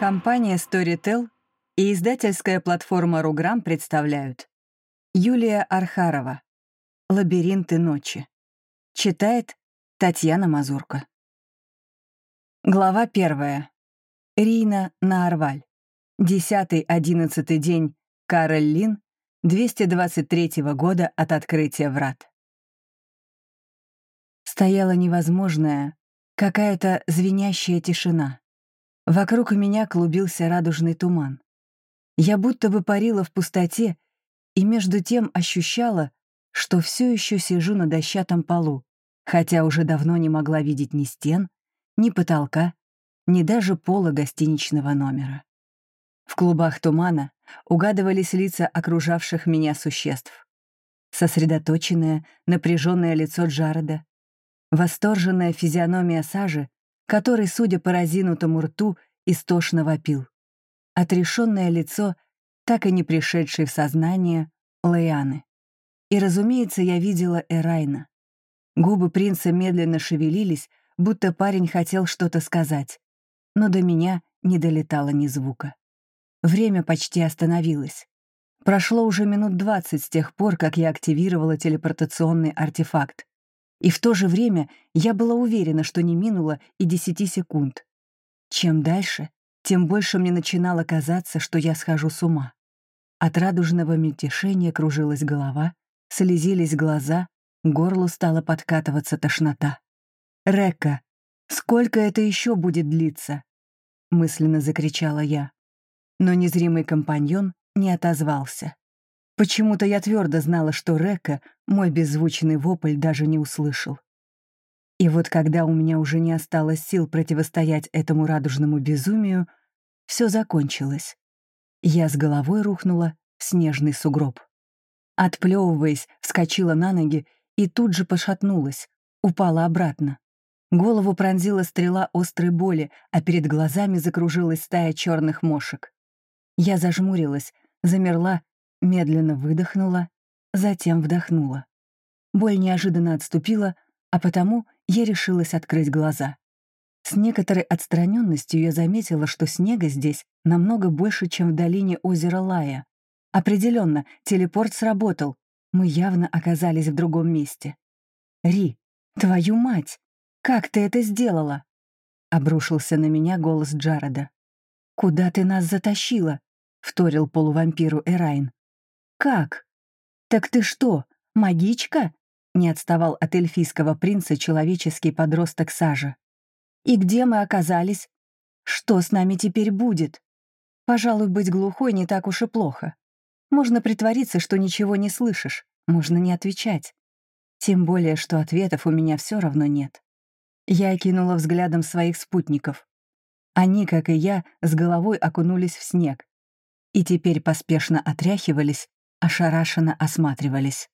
Компания Storytel и издательская платформа Руграм представляют Юлия Архарова «Лабиринты ночи». Читает Татьяна Мазурка. Глава первая. Рина Наарваль. Десятый-одиннадцатый день Кароль Лин 223 года от открытия врат. Стояла невозможная, какая-то звенящая тишина. Вокруг меня клубился радужный туман. Я будто бы парила в пустоте и между тем ощущала, что все еще сижу на дощатом полу, хотя уже давно не могла видеть ни стен, ни потолка, ни даже пола гостиничного номера. В клубах тумана угадывались лица окружавших меня существ. Сосредоточенное, напряженное лицо Джареда, восторженная физиономия Сажи который, судя по разинутому рту, истошно вопил. Отрешенное лицо, так и не пришедшее в сознание, Лейаны. И, разумеется, я видела Эрайна. Губы принца медленно шевелились, будто парень хотел что-то сказать. Но до меня не долетало ни звука. Время почти остановилось. Прошло уже минут двадцать с тех пор, как я активировала телепортационный артефакт. И в то же время я была уверена, что не минуло и десяти секунд. Чем дальше, тем больше мне начинало казаться, что я схожу с ума. От радужного мельтешения кружилась голова, слезились глаза, горлу стала подкатываться тошнота. «Рекка, сколько это еще будет длиться?» — мысленно закричала я. Но незримый компаньон не отозвался. Почему-то я твердо знала, что Река мой беззвучный вопль даже не услышал. И вот когда у меня уже не осталось сил противостоять этому радужному безумию, все закончилось. Я с головой рухнула в снежный сугроб. Отплевываясь, вскочила на ноги и тут же пошатнулась, упала обратно. Голову пронзила стрела острой боли, а перед глазами закружилась стая черных мошек. Я зажмурилась, замерла Медленно выдохнула, затем вдохнула. Боль неожиданно отступила, а потому я решилась открыть глаза. С некоторой отстраненностью я заметила, что снега здесь намного больше, чем в долине озера Лая. Определенно, телепорт сработал. Мы явно оказались в другом месте. «Ри, твою мать! Как ты это сделала?» Обрушился на меня голос Джареда. «Куда ты нас затащила?» — вторил полувампиру Эрайн. «Как? Так ты что, магичка?» — не отставал от эльфийского принца человеческий подросток Сажа. «И где мы оказались? Что с нами теперь будет? Пожалуй, быть глухой не так уж и плохо. Можно притвориться, что ничего не слышишь, можно не отвечать. Тем более, что ответов у меня все равно нет. Я окинула взглядом своих спутников. Они, как и я, с головой окунулись в снег. И теперь поспешно отряхивались ошарашенно осматривались.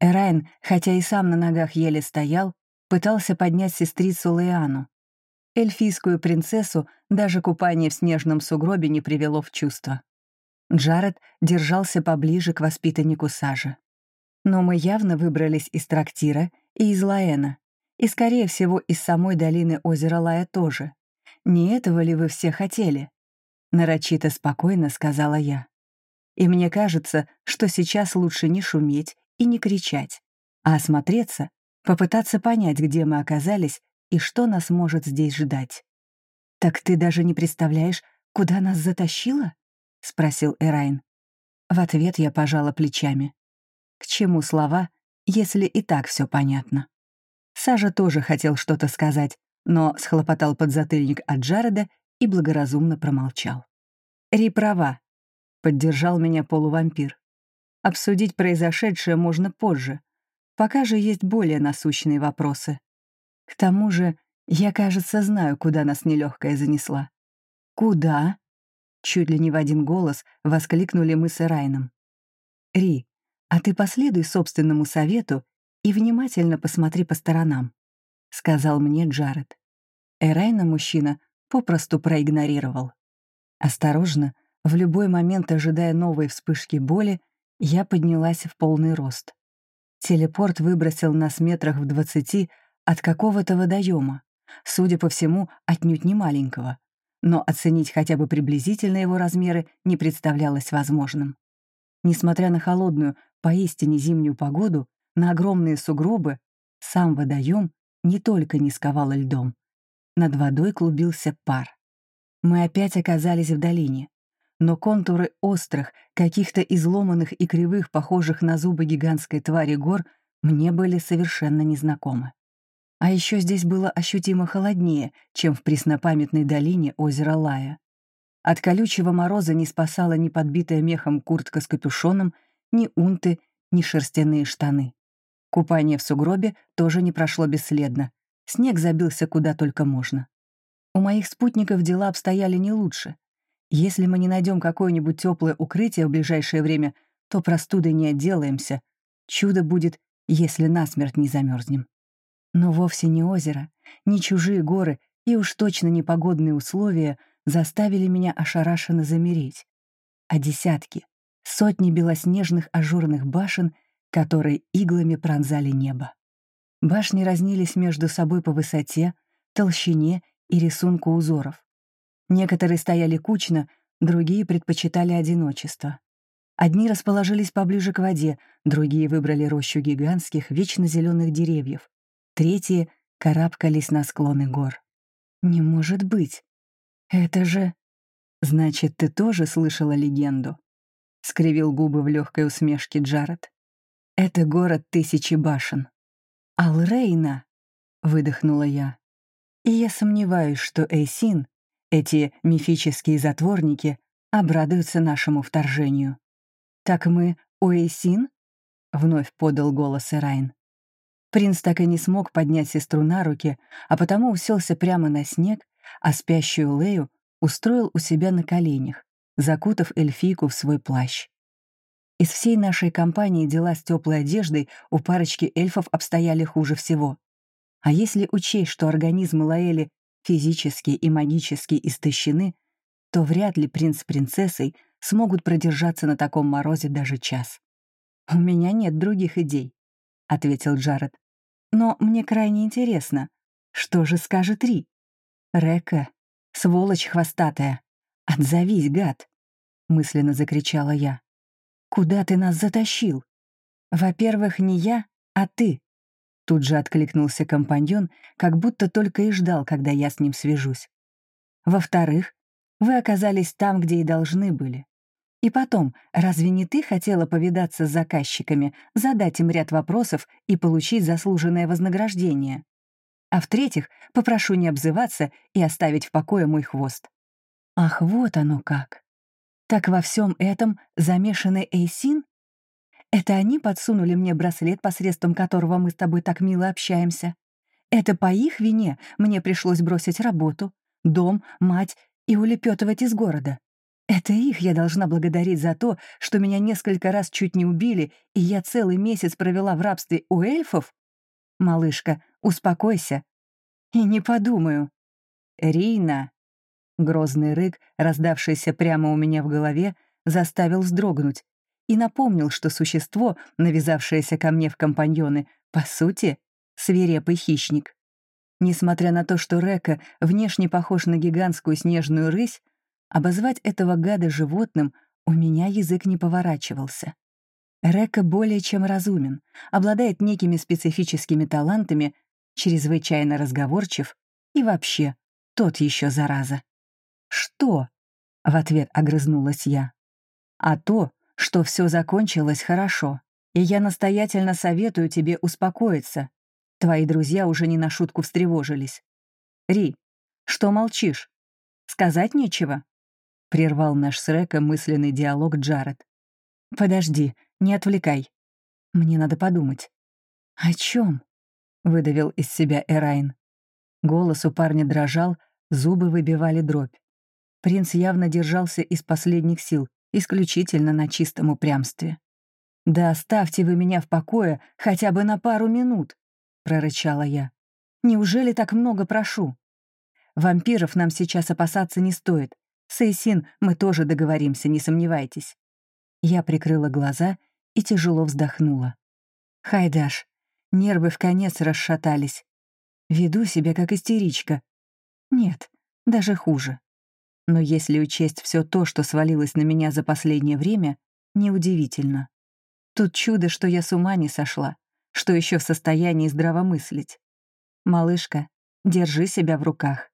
Эрайн, хотя и сам на ногах еле стоял, пытался поднять сестрицу Леану. Эльфийскую принцессу даже купание в снежном сугробе не привело в чувство. Джаред держался поближе к воспитаннику Сажи. Но мы явно выбрались из трактира и из Лаэна, и, скорее всего, из самой долины озера Лая тоже. Не этого ли вы все хотели? Нарочито спокойно сказала я. И мне кажется, что сейчас лучше не шуметь и не кричать, а осмотреться, попытаться понять, где мы оказались и что нас может здесь ждать. «Так ты даже не представляешь, куда нас затащило?» — спросил Эрайн. В ответ я пожала плечами. К чему слова, если и так все понятно? Сажа тоже хотел что-то сказать, но схлопотал подзатыльник от Джареда и благоразумно промолчал. Ри права, Поддержал меня полувампир. Обсудить произошедшее можно позже. Пока же есть более насущные вопросы. К тому же, я, кажется, знаю, куда нас нелегкая занесла. «Куда?» Чуть ли не в один голос воскликнули мы с Эрайном. «Ри, а ты последуй собственному совету и внимательно посмотри по сторонам», — сказал мне Джаред. Эрайна мужчина попросту проигнорировал. Осторожно, в любой момент, ожидая новой вспышки боли, я поднялась в полный рост. Телепорт выбросил нас метрах в двадцати от какого-то водоема, судя по всему, отнюдь не маленького. но оценить хотя бы приблизительно его размеры не представлялось возможным. Несмотря на холодную, поистине зимнюю погоду, на огромные сугробы, сам водоем не только не сковал льдом. Над водой клубился пар. Мы опять оказались в долине, но контуры острых, каких-то изломанных и кривых, похожих на зубы гигантской твари гор, мне были совершенно незнакомы. А еще здесь было ощутимо холоднее, чем в преснопамятной долине озера Лая. От колючего мороза не спасала ни подбитая мехом куртка с капюшоном, ни унты, ни шерстяные штаны. Купание в сугробе тоже не прошло бесследно. Снег забился куда только можно. У моих спутников дела обстояли не лучше. Если мы не найдем какое-нибудь теплое укрытие в ближайшее время, то простудой не отделаемся. Чудо будет, если насмерть не замерзнем. Но вовсе не озеро, ни чужие горы и уж точно непогодные условия заставили меня ошарашенно замереть. А десятки, сотни белоснежных ажурных башен, которые иглами пронзали небо. Башни разнились между собой по высоте, толщине и рисунку узоров. Некоторые стояли кучно, другие предпочитали одиночество. Одни расположились поближе к воде, другие выбрали рощу гигантских, вечно зеленых деревьев, третьи карабкались на склоны гор. «Не может быть! Это же...» «Значит, ты тоже слышала легенду?» — скривил губы в легкой усмешке Джаред. «Это город тысячи башен». «Алрейна!» — выдохнула я. И я сомневаюсь, что Эйсин, эти мифические затворники, обрадуются нашему вторжению. «Так мы у Эйсин?» — вновь подал голос Эрайн. Принц так и не смог поднять сестру на руки, а потому уселся прямо на снег, а спящую Лею устроил у себя на коленях, закутав эльфийку в свой плащ. Из всей нашей компании дела с теплой одеждой у парочки эльфов обстояли хуже всего. А если учесть, что организмы Лаэли физически и магически истощены, то вряд ли принц с принцессой смогут продержаться на таком морозе даже час. «У меня нет других идей», — ответил Джаред. «Но мне крайне интересно, что же скажет Ри? Река, сволочь хвостатая, отзовись, гад!» — мысленно закричала я. «Куда ты нас затащил? Во-первых, не я, а ты». Тут же откликнулся компаньон, как будто только и ждал, когда я с ним свяжусь. «Во-вторых, вы оказались там, где и должны были. И потом, разве не ты хотела повидаться с заказчиками, задать им ряд вопросов и получить заслуженное вознаграждение? А в-третьих, попрошу не обзываться и оставить в покое мой хвост. Ах, вот оно как. Так во всем этом замешаны Эйсин? Это они подсунули мне браслет, посредством которого мы с тобой так мило общаемся. Это по их вине мне пришлось бросить работу, дом, мать и улепетывать из города. Это их я должна благодарить за то, что меня несколько раз чуть не убили, и я целый месяц провела в рабстве у эльфов? Малышка, успокойся. И не подумаю. Рина. Грозный рык, раздавшийся прямо у меня в голове, заставил вздрогнуть и напомнил, что существо, навязавшееся ко мне в компаньоны, по сути, свирепый хищник. Несмотря на то, что Река внешне похож на гигантскую снежную рысь, Обозвать этого гада животным у меня язык не поворачивался. Река более чем разумен, обладает некими специфическими талантами, чрезвычайно разговорчив и вообще тот еще зараза. «Что?» — в ответ огрызнулась я. «А то, что все закончилось хорошо, и я настоятельно советую тебе успокоиться. Твои друзья уже не на шутку встревожились. Ри, что молчишь? Сказать нечего?» — прервал наш с Река мысленный диалог Джаред. «Подожди, не отвлекай. Мне надо подумать». «О чем? выдавил из себя Эрайн. Голос у парня дрожал, зубы выбивали дробь. Принц явно держался из последних сил, исключительно на чистом упрямстве. «Да оставьте вы меня в покое хотя бы на пару минут», — прорычала я. «Неужели так много прошу? Вампиров нам сейчас опасаться не стоит. Сейсин, мы тоже договоримся, не сомневайтесь». Я прикрыла глаза и тяжело вздохнула. «Хайдаш, нервы в конец расшатались. Веду себя как истеричка. Нет, даже хуже. Но если учесть все то, что свалилось на меня за последнее время, неудивительно. Тут чудо, что я с ума не сошла, что еще в состоянии здравомыслить. Малышка, держи себя в руках.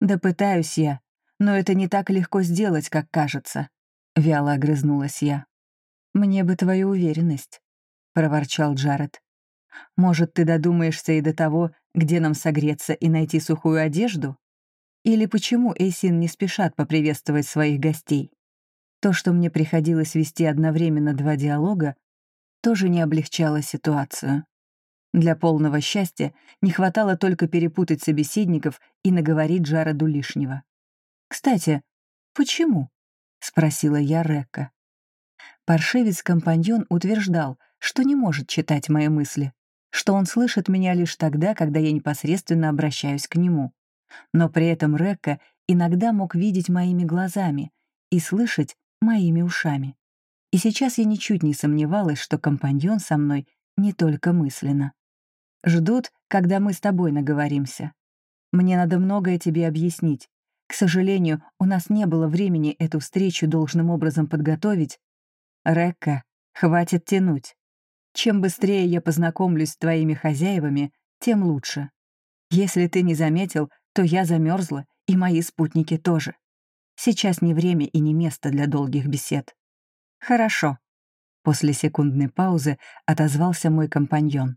Да пытаюсь я, но это не так легко сделать, как кажется. Вяло огрызнулась я. «Мне бы твою уверенность», — проворчал Джаред. «Может, ты додумаешься и до того, где нам согреться и найти сухую одежду? Или почему Эйсин не спешат поприветствовать своих гостей? То, что мне приходилось вести одновременно два диалога, тоже не облегчало ситуацию. Для полного счастья не хватало только перепутать собеседников и наговорить Джареду лишнего. «Кстати, почему?» — спросила я Рекка. Паршивец-компаньон утверждал, что не может читать мои мысли, что он слышит меня лишь тогда, когда я непосредственно обращаюсь к нему. Но при этом Рекка иногда мог видеть моими глазами и слышать моими ушами. И сейчас я ничуть не сомневалась, что компаньон со мной не только мысленно. Ждут, когда мы с тобой наговоримся. Мне надо многое тебе объяснить. К сожалению, у нас не было времени эту встречу должным образом подготовить. Рекка, хватит тянуть. Чем быстрее я познакомлюсь с твоими хозяевами, тем лучше. Если ты не заметил, то я замерзла, и мои спутники тоже. Сейчас не время и не место для долгих бесед. Хорошо. После секундной паузы отозвался мой компаньон.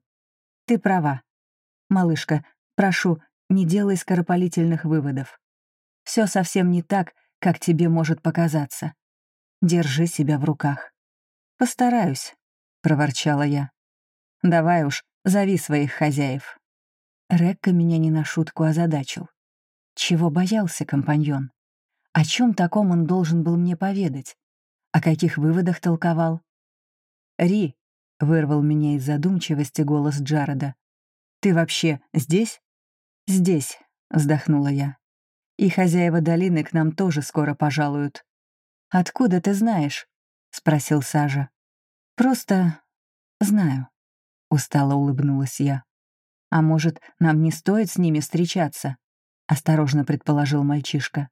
Ты права. Малышка, прошу, не делай скоропалительных выводов. Все совсем не так, как тебе может показаться. Держи себя в руках. Постараюсь, проворчала я. Давай уж, зови своих хозяев. Рекка меня не на шутку озадачил. Чего боялся компаньон? О чем таком он должен был мне поведать? О каких выводах толковал? «Ри», — вырвал меня из задумчивости голос Джареда. «Ты вообще здесь?» «Здесь», — вздохнула я. «И хозяева долины к нам тоже скоро пожалуют». «Откуда ты знаешь?» — спросил Сажа. «Просто знаю», — устало улыбнулась я. «А может, нам не стоит с ними встречаться?» — осторожно предположил мальчишка.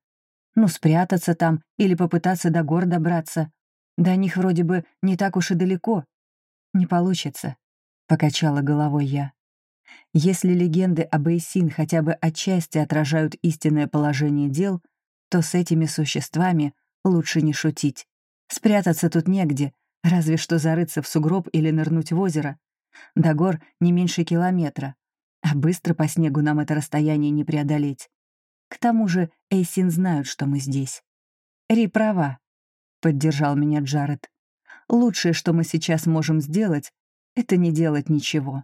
«Ну, спрятаться там или попытаться до гор добраться. До них вроде бы не так уж и далеко». «Не получится», — покачала головой я. «Если легенды об Эйсин хотя бы отчасти отражают истинное положение дел, то с этими существами лучше не шутить. Спрятаться тут негде, разве что зарыться в сугроб или нырнуть в озеро. До гор не меньше километра, а быстро по снегу нам это расстояние не преодолеть. К тому же Эйсин знают, что мы здесь. «Ри права», — поддержал меня Джаред. «Лучшее, что мы сейчас можем сделать, — это не делать ничего.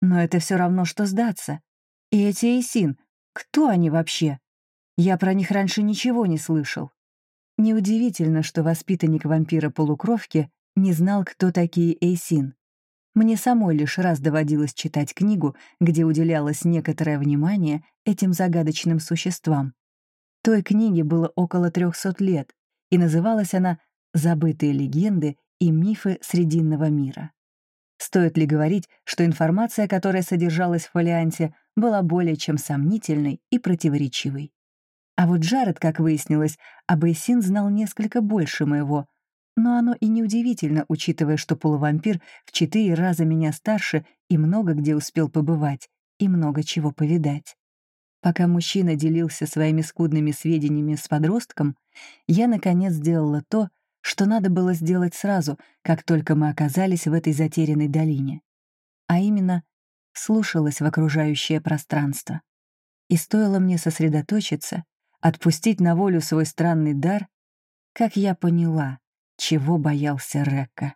Но это все равно, что сдаться. И эти Эйсин, кто они вообще? Я про них раньше ничего не слышал». Неудивительно, что воспитанник вампира-полукровки не знал, кто такие Эйсин. Мне самой лишь раз доводилось читать книгу, где уделялось некоторое внимание этим загадочным существам. Той книге было около 300 лет, и называлась она «Забытые легенды и мифы Срединного мира». Стоит ли говорить, что информация, которая содержалась в фолианте, была более чем сомнительной и противоречивой. А вот Джаред, как выяснилось, об Эйсин знал несколько больше моего, но оно и неудивительно, учитывая, что полувампир в четыре раза меня старше и много где успел побывать, и много чего повидать. Пока мужчина делился своими скудными сведениями с подростком, я, наконец, сделала то, что надо было сделать сразу, как только мы оказались в этой затерянной долине. А именно, слушалась в окружающее пространство. И стоило мне сосредоточиться, отпустить на волю свой странный дар, как я поняла — чего боялся Рекка.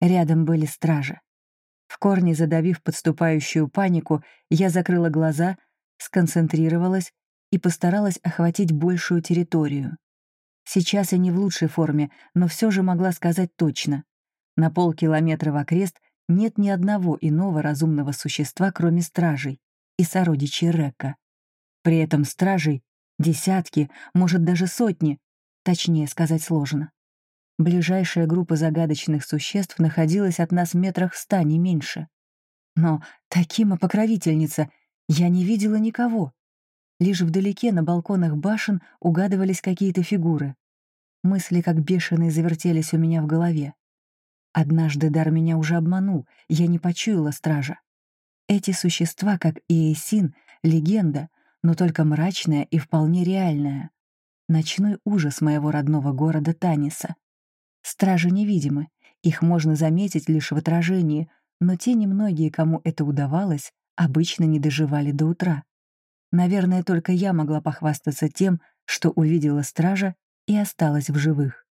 Рядом были стражи. В корне задавив подступающую панику, я закрыла глаза, сконцентрировалась и постаралась охватить большую территорию. Сейчас я не в лучшей форме, но все же могла сказать точно. На полкилометра в окрест нет ни одного иного разумного существа, кроме стражей и сородичей Рекка. При этом стражей — десятки, может, даже сотни, точнее сказать сложно. Ближайшая группа загадочных существ находилась от нас метрах ста, не меньше. Но таким покровительница я не видела никого. Лишь вдалеке на балконах башен угадывались какие-то фигуры. Мысли как бешеные завертелись у меня в голове. Однажды дар меня уже обманул, я не почуяла стража. Эти существа, как и Эйсин, легенда, но только мрачная и вполне реальная. Ночной ужас моего родного города Таниса. Стражи невидимы, их можно заметить лишь в отражении, но те немногие, кому это удавалось, обычно не доживали до утра. Наверное, только я могла похвастаться тем, что увидела стража и осталась в живых.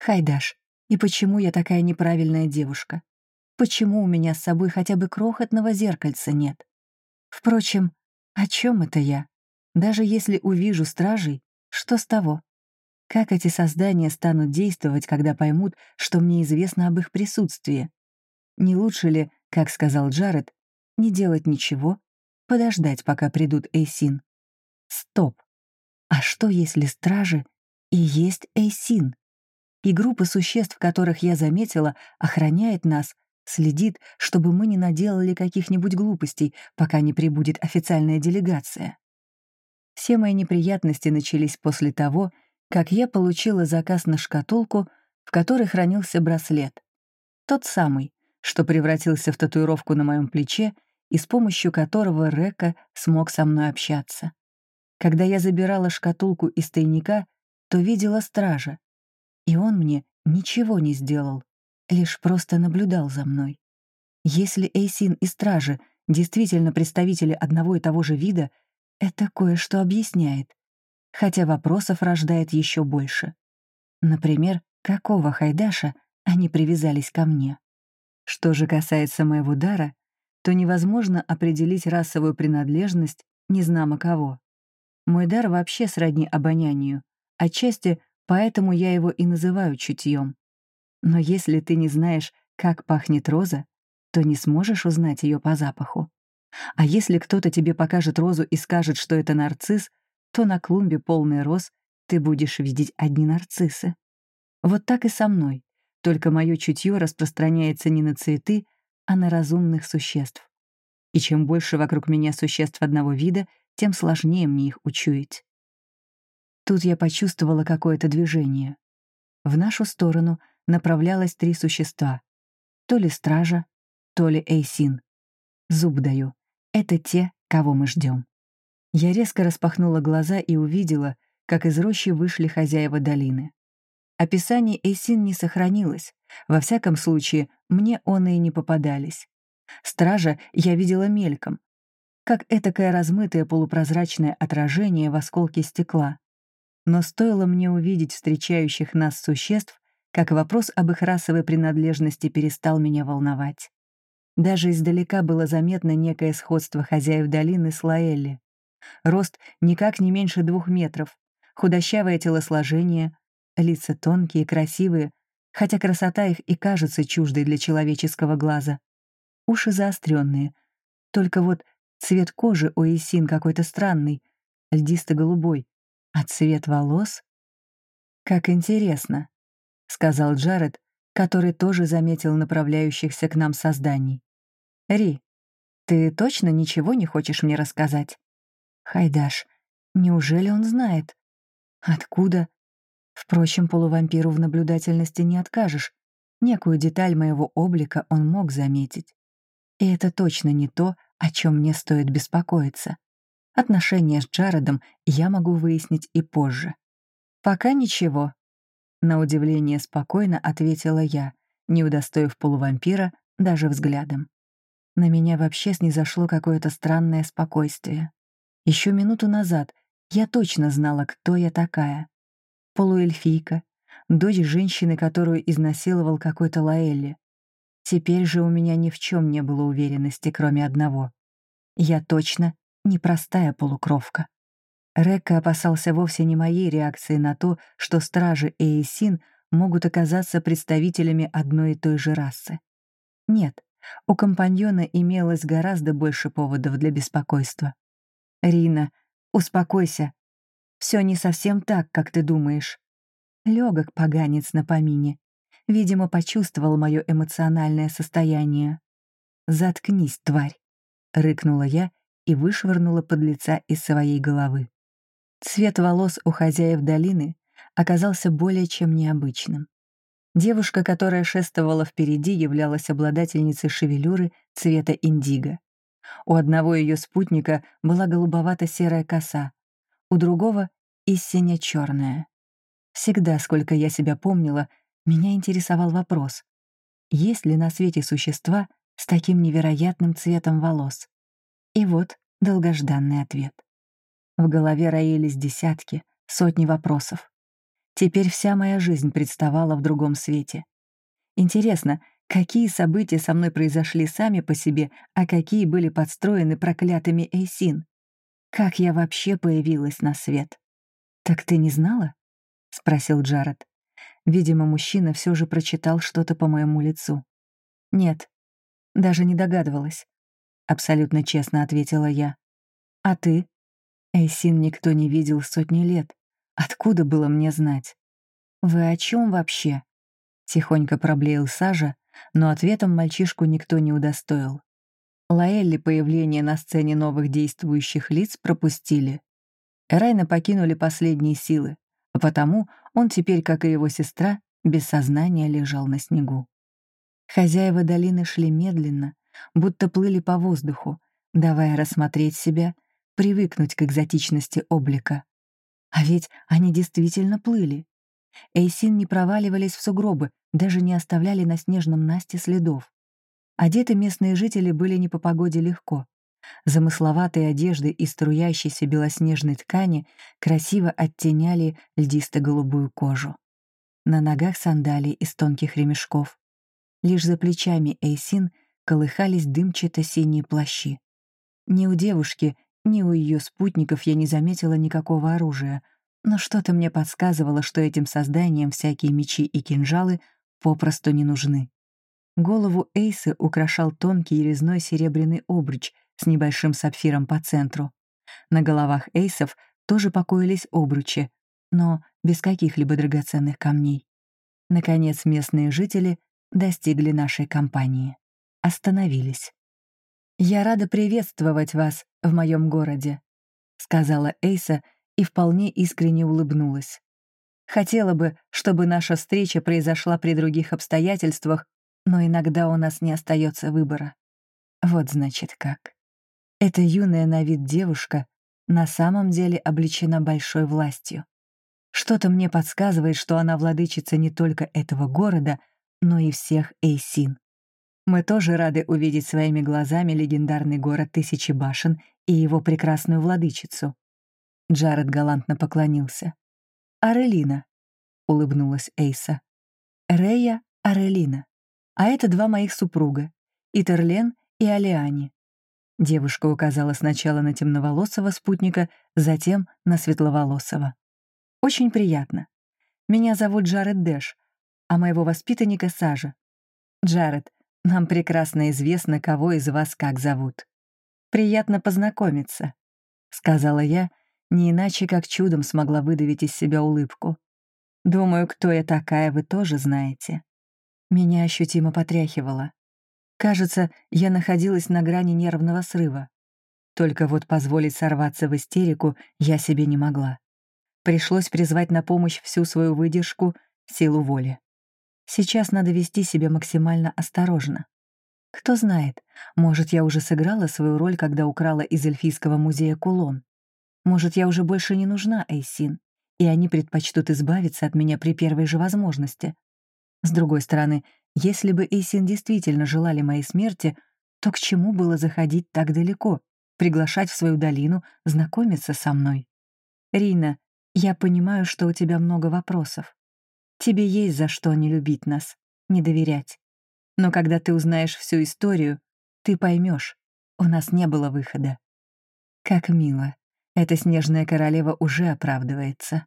Хайдаш, и почему я такая неправильная девушка? Почему у меня с собой хотя бы крохотного зеркальца нет? Впрочем, о чем это я? Даже если увижу стражей, что с того? Как эти создания станут действовать, когда поймут, что мне известно об их присутствии? Не лучше ли, как сказал Джаред, не делать ничего, подождать, пока придут Эйсин? Стоп! А что, если стражи и есть Эйсин? и группа существ, которых я заметила, охраняет нас, следит, чтобы мы не наделали каких-нибудь глупостей, пока не прибудет официальная делегация. Все мои неприятности начались после того, как я получила заказ на шкатулку, в которой хранился браслет. Тот самый, что превратился в татуировку на моем плече и с помощью которого Река смог со мной общаться. Когда я забирала шкатулку из тайника, то видела стража, и он мне ничего не сделал, лишь просто наблюдал за мной. Если Эйсин и Стражи действительно представители одного и того же вида, это кое-что объясняет, хотя вопросов рождает еще больше. Например, какого Хайдаша они привязались ко мне? Что же касается моего дара, то невозможно определить расовую принадлежность незнамо кого. Мой дар вообще сродни обонянию, отчасти поэтому я его и называю чутьем. Но если ты не знаешь, как пахнет роза, то не сможешь узнать ее по запаху. А если кто-то тебе покажет розу и скажет, что это нарцисс, то на клумбе полный роз ты будешь видеть одни нарциссы. Вот так и со мной, только мое чутье распространяется не на цветы, а на разумных существ. И чем больше вокруг меня существ одного вида, тем сложнее мне их учуять. Тут я почувствовала какое-то движение. В нашу сторону направлялось три существа. То ли стража, то ли Эйсин. Зуб даю. Это те, кого мы ждем. Я резко распахнула глаза и увидела, как из рощи вышли хозяева долины. Описание Эйсин не сохранилось. Во всяком случае, мне он и не попадались. Стража я видела мельком, как этакое размытое полупрозрачное отражение в осколке стекла. Но стоило мне увидеть встречающих нас существ, как вопрос об их расовой принадлежности перестал меня волновать. Даже издалека было заметно некое сходство хозяев долины с Лаэлли. Рост никак не меньше двух метров, худощавое телосложение, лица тонкие, красивые, хотя красота их и кажется чуждой для человеческого глаза. Уши заостренные, только вот цвет кожи у Эйсин какой-то странный, льдисто-голубой, а цвет волос? Как интересно, сказал Джаред, который тоже заметил направляющихся к нам созданий. Ри, ты точно ничего не хочешь мне рассказать? Хайдаш, неужели он знает? Откуда? Впрочем, полувампиру в наблюдательности не откажешь. Некую деталь моего облика он мог заметить. И это точно не то, о чем мне стоит беспокоиться. Отношения с Джаредом я могу выяснить и позже. Пока ничего. На удивление спокойно ответила я, не удостоив полувампира даже взглядом. На меня вообще снизошло какое-то странное спокойствие. Еще минуту назад я точно знала, кто я такая. Полуэльфийка, дочь женщины, которую изнасиловал какой-то Лаэлли. Теперь же у меня ни в чем не было уверенности, кроме одного. Я точно непростая полукровка. Рекка опасался вовсе не моей реакции на то, что стражи Эйсин могут оказаться представителями одной и той же расы. Нет, у компаньона имелось гораздо больше поводов для беспокойства. «Рина, успокойся. Все не совсем так, как ты думаешь». Легок поганец на помине. Видимо, почувствовал мое эмоциональное состояние. «Заткнись, тварь», — рыкнула я и вышвырнула под лица из своей головы. Цвет волос у хозяев долины оказался более чем необычным. Девушка, которая шествовала впереди, являлась обладательницей шевелюры цвета индиго. У одного ее спутника была голубовато-серая коса, у другого — истинно черная. Всегда, сколько я себя помнила, меня интересовал вопрос, есть ли на свете существа с таким невероятным цветом волос? И вот долгожданный ответ. В голове роились десятки, сотни вопросов. Теперь вся моя жизнь представала в другом свете. Интересно, какие события со мной произошли сами по себе, а какие были подстроены проклятыми Эйсин? Как я вообще появилась на свет? «Так ты не знала?» — спросил Джаред. Видимо, мужчина все же прочитал что-то по моему лицу. «Нет, даже не догадывалась», — абсолютно честно ответила я. «А ты?» Эйсин никто не видел сотни лет. Откуда было мне знать? «Вы о чем вообще?» Тихонько проблеял Сажа, но ответом мальчишку никто не удостоил. Лаэлли появление на сцене новых действующих лиц пропустили. Райна покинули последние силы, а потому он теперь, как и его сестра, без сознания лежал на снегу. Хозяева долины шли медленно, будто плыли по воздуху, давая рассмотреть себя, привыкнуть к экзотичности облика. А ведь они действительно плыли. Эйсин не проваливались в сугробы, даже не оставляли на снежном Насте следов. Одеты местные жители были не по погоде легко. Замысловатые одежды из струящейся белоснежной ткани красиво оттеняли льдисто-голубую кожу. На ногах сандалии из тонких ремешков. Лишь за плечами Эйсин колыхались дымчато-синие плащи. Ни у девушки, ни у ее спутников я не заметила никакого оружия, но что-то мне подсказывало, что этим созданиям всякие мечи и кинжалы попросту не нужны. Голову Эйсы украшал тонкий резной серебряный обруч с небольшим сапфиром по центру. На головах эйсов тоже покоились обручи, но без каких-либо драгоценных камней. Наконец местные жители достигли нашей компании. Остановились. «Я рада приветствовать вас в моем городе», — сказала Эйса и вполне искренне улыбнулась. «Хотела бы, чтобы наша встреча произошла при других обстоятельствах, но иногда у нас не остается выбора. Вот значит как. Эта юная на вид девушка на самом деле облечена большой властью. Что-то мне подсказывает, что она владычица не только этого города, но и всех Эйсин. Мы тоже рады увидеть своими глазами легендарный город Тысячи Башен и его прекрасную владычицу. Джаред галантно поклонился. «Арелина», — улыбнулась Эйса. «Рея Арелина. А это два моих супруга, Итерлен и Алиани». Девушка указала сначала на темноволосого спутника, затем на светловолосого. «Очень приятно. Меня зовут Джаред Дэш, а моего воспитанника — Сажа. Джаред, нам прекрасно известно, кого из вас как зовут. Приятно познакомиться», — сказала я, не иначе как чудом смогла выдавить из себя улыбку. «Думаю, кто я такая, вы тоже знаете». Меня ощутимо потряхивало. Кажется, я находилась на грани нервного срыва. Только вот позволить сорваться в истерику я себе не могла. Пришлось призвать на помощь всю свою выдержку, силу воли. Сейчас надо вести себя максимально осторожно. Кто знает, может, я уже сыграла свою роль, когда украла из эльфийского музея кулон. Может, я уже больше не нужна Эйсин, и они предпочтут избавиться от меня при первой же возможности. С другой стороны, если бы Эйсин действительно желали моей смерти, то к чему было заходить так далеко, приглашать в свою долину, знакомиться со мной? Рина, я понимаю, что у тебя много вопросов. Тебе есть за что не любить нас, не доверять. Но когда ты узнаешь всю историю, ты поймешь, у нас не было выхода. Как мило. Эта снежная королева уже оправдывается.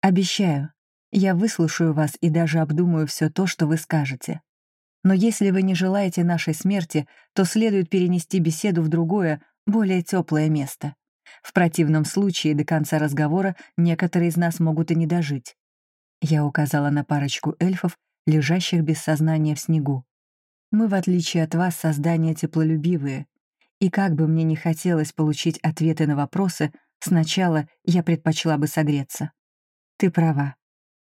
Обещаю, я выслушаю вас и даже обдумаю все то, что вы скажете. Но если вы не желаете нашей смерти, то следует перенести беседу в другое, более теплое место. В противном случае до конца разговора некоторые из нас могут и не дожить. Я указала на парочку эльфов, лежащих без сознания в снегу. «Мы, в отличие от вас, создания теплолюбивые, И как бы мне не хотелось получить ответы на вопросы, сначала я предпочла бы согреться. Ты права.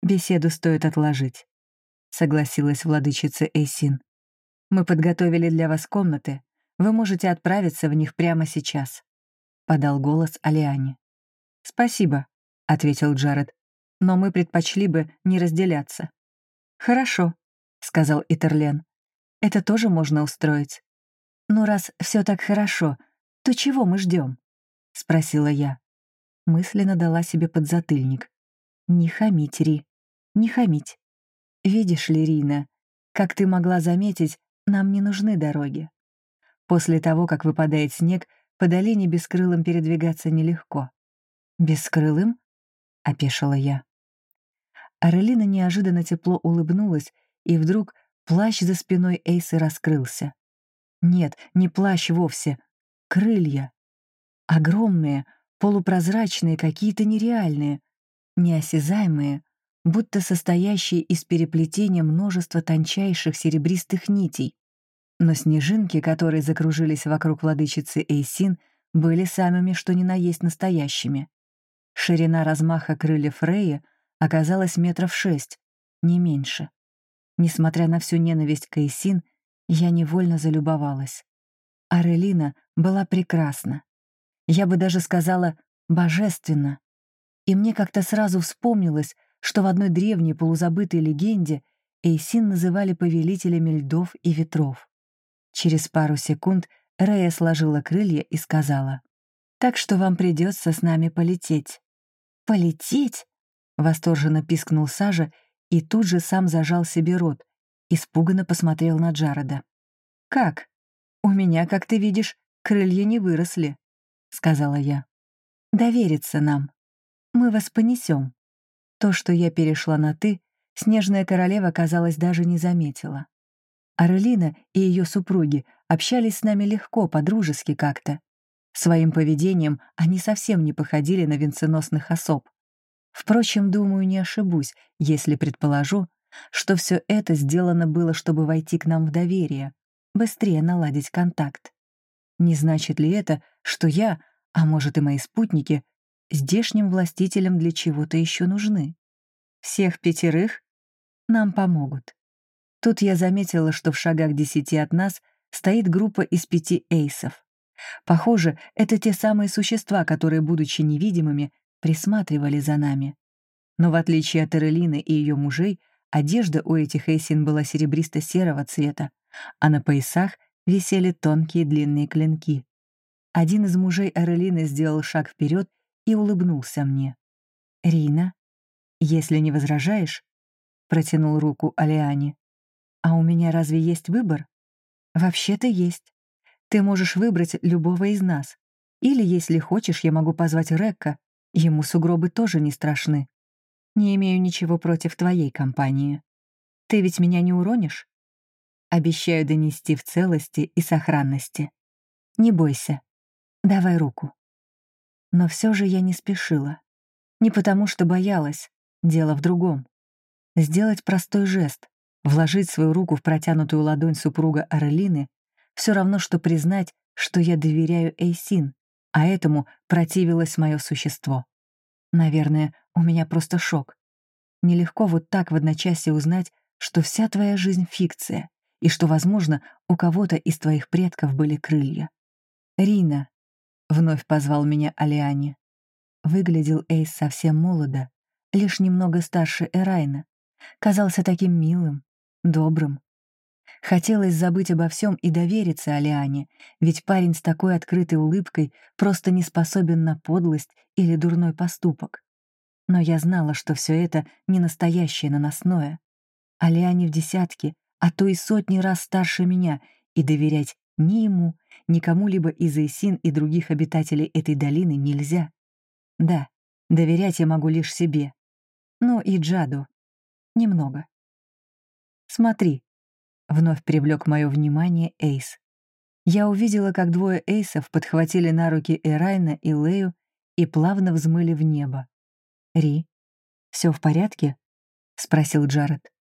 Беседу стоит отложить, — согласилась владычица Эйсин. Мы подготовили для вас комнаты. Вы можете отправиться в них прямо сейчас, — подал голос Алиане. Спасибо, — ответил Джаред, — но мы предпочли бы не разделяться. Хорошо, — сказал Итерлен. Это тоже можно устроить. «Ну, раз все так хорошо, то чего мы ждем? спросила я. Мысленно дала себе подзатыльник. «Не хамить, Ри, не хамить. Видишь ли, Рина, как ты могла заметить, нам не нужны дороги. После того, как выпадает снег, по долине бескрылым передвигаться нелегко». «Бескрылым?» — опешила я. Арелина неожиданно тепло улыбнулась, и вдруг плащ за спиной Эйсы раскрылся. Нет, не плащ вовсе. Крылья. Огромные, полупрозрачные, какие-то нереальные, неосязаемые, будто состоящие из переплетения множества тончайших серебристых нитей. Но снежинки, которые закружились вокруг владычицы Эйсин, были самыми что ни на есть настоящими. Ширина размаха крыльев Фрея оказалась метров шесть, не меньше. Несмотря на всю ненависть к Эйсин, я невольно залюбовалась. Арелина была прекрасна. Я бы даже сказала «божественно». И мне как-то сразу вспомнилось, что в одной древней полузабытой легенде Эйсин называли повелителями льдов и ветров. Через пару секунд Рея сложила крылья и сказала, «Так что вам придется с нами полететь». «Полететь?» — восторженно пискнул Сажа и тут же сам зажал себе рот, Испуганно посмотрел на Джареда. «Как? У меня, как ты видишь, крылья не выросли», — сказала я. «Довериться нам. Мы вас понесем». То, что я перешла на «ты», снежная королева, казалось, даже не заметила. Арелина и ее супруги общались с нами легко, по-дружески как-то. Своим поведением они совсем не походили на венценосных особ. Впрочем, думаю, не ошибусь, если предположу, что все это сделано было, чтобы войти к нам в доверие, быстрее наладить контакт. Не значит ли это, что я, а может и мои спутники, здешним властителям для чего-то еще нужны? Всех пятерых нам помогут. Тут я заметила, что в шагах десяти от нас стоит группа из пяти эйсов. Похоже, это те самые существа, которые, будучи невидимыми, присматривали за нами. Но в отличие от Эрелины и ее мужей, Одежда у этих эйсин была серебристо-серого цвета, а на поясах висели тонкие длинные клинки. Один из мужей Арелины сделал шаг вперед и улыбнулся мне. «Рина, если не возражаешь», — протянул руку Алиане, «а у меня разве есть выбор?» «Вообще-то есть. Ты можешь выбрать любого из нас. Или, если хочешь, я могу позвать Рекка. Ему сугробы тоже не страшны. Не имею ничего против твоей компании. Ты ведь меня не уронишь? Обещаю донести в целости и сохранности. Не бойся. Давай руку. Но все же я не спешила. Не потому что боялась, дело в другом. Сделать простой жест, вложить свою руку в протянутую ладонь супруга Орлины, все равно, что признать, что я доверяю Эйсин, а этому противилось мое существо. Наверное, у меня просто шок. Нелегко вот так в одночасье узнать, что вся твоя жизнь — фикция, и что, возможно, у кого-то из твоих предков были крылья. «Рина», — вновь позвал меня Алиане. Выглядел Эйс совсем молодо, лишь немного старше Эрайна. Казался таким милым, добрым. Хотелось забыть обо всем и довериться Алиане, ведь парень с такой открытой улыбкой просто не способен на подлость или дурной поступок. Но я знала, что все это не настоящее наносное. Алиане в десятки, а то и сотни раз старше меня, и доверять ни ему, ни кому-либо из Эйсин и других обитателей этой долины нельзя. Да, доверять я могу лишь себе. Ну и Джаду. Немного. «Смотри», — вновь привлек мое внимание Эйс. Я увидела, как двое эйсов подхватили на руки Эрайна и Лею и плавно взмыли в небо. «Ри, все в порядке?» — спросил Джаред.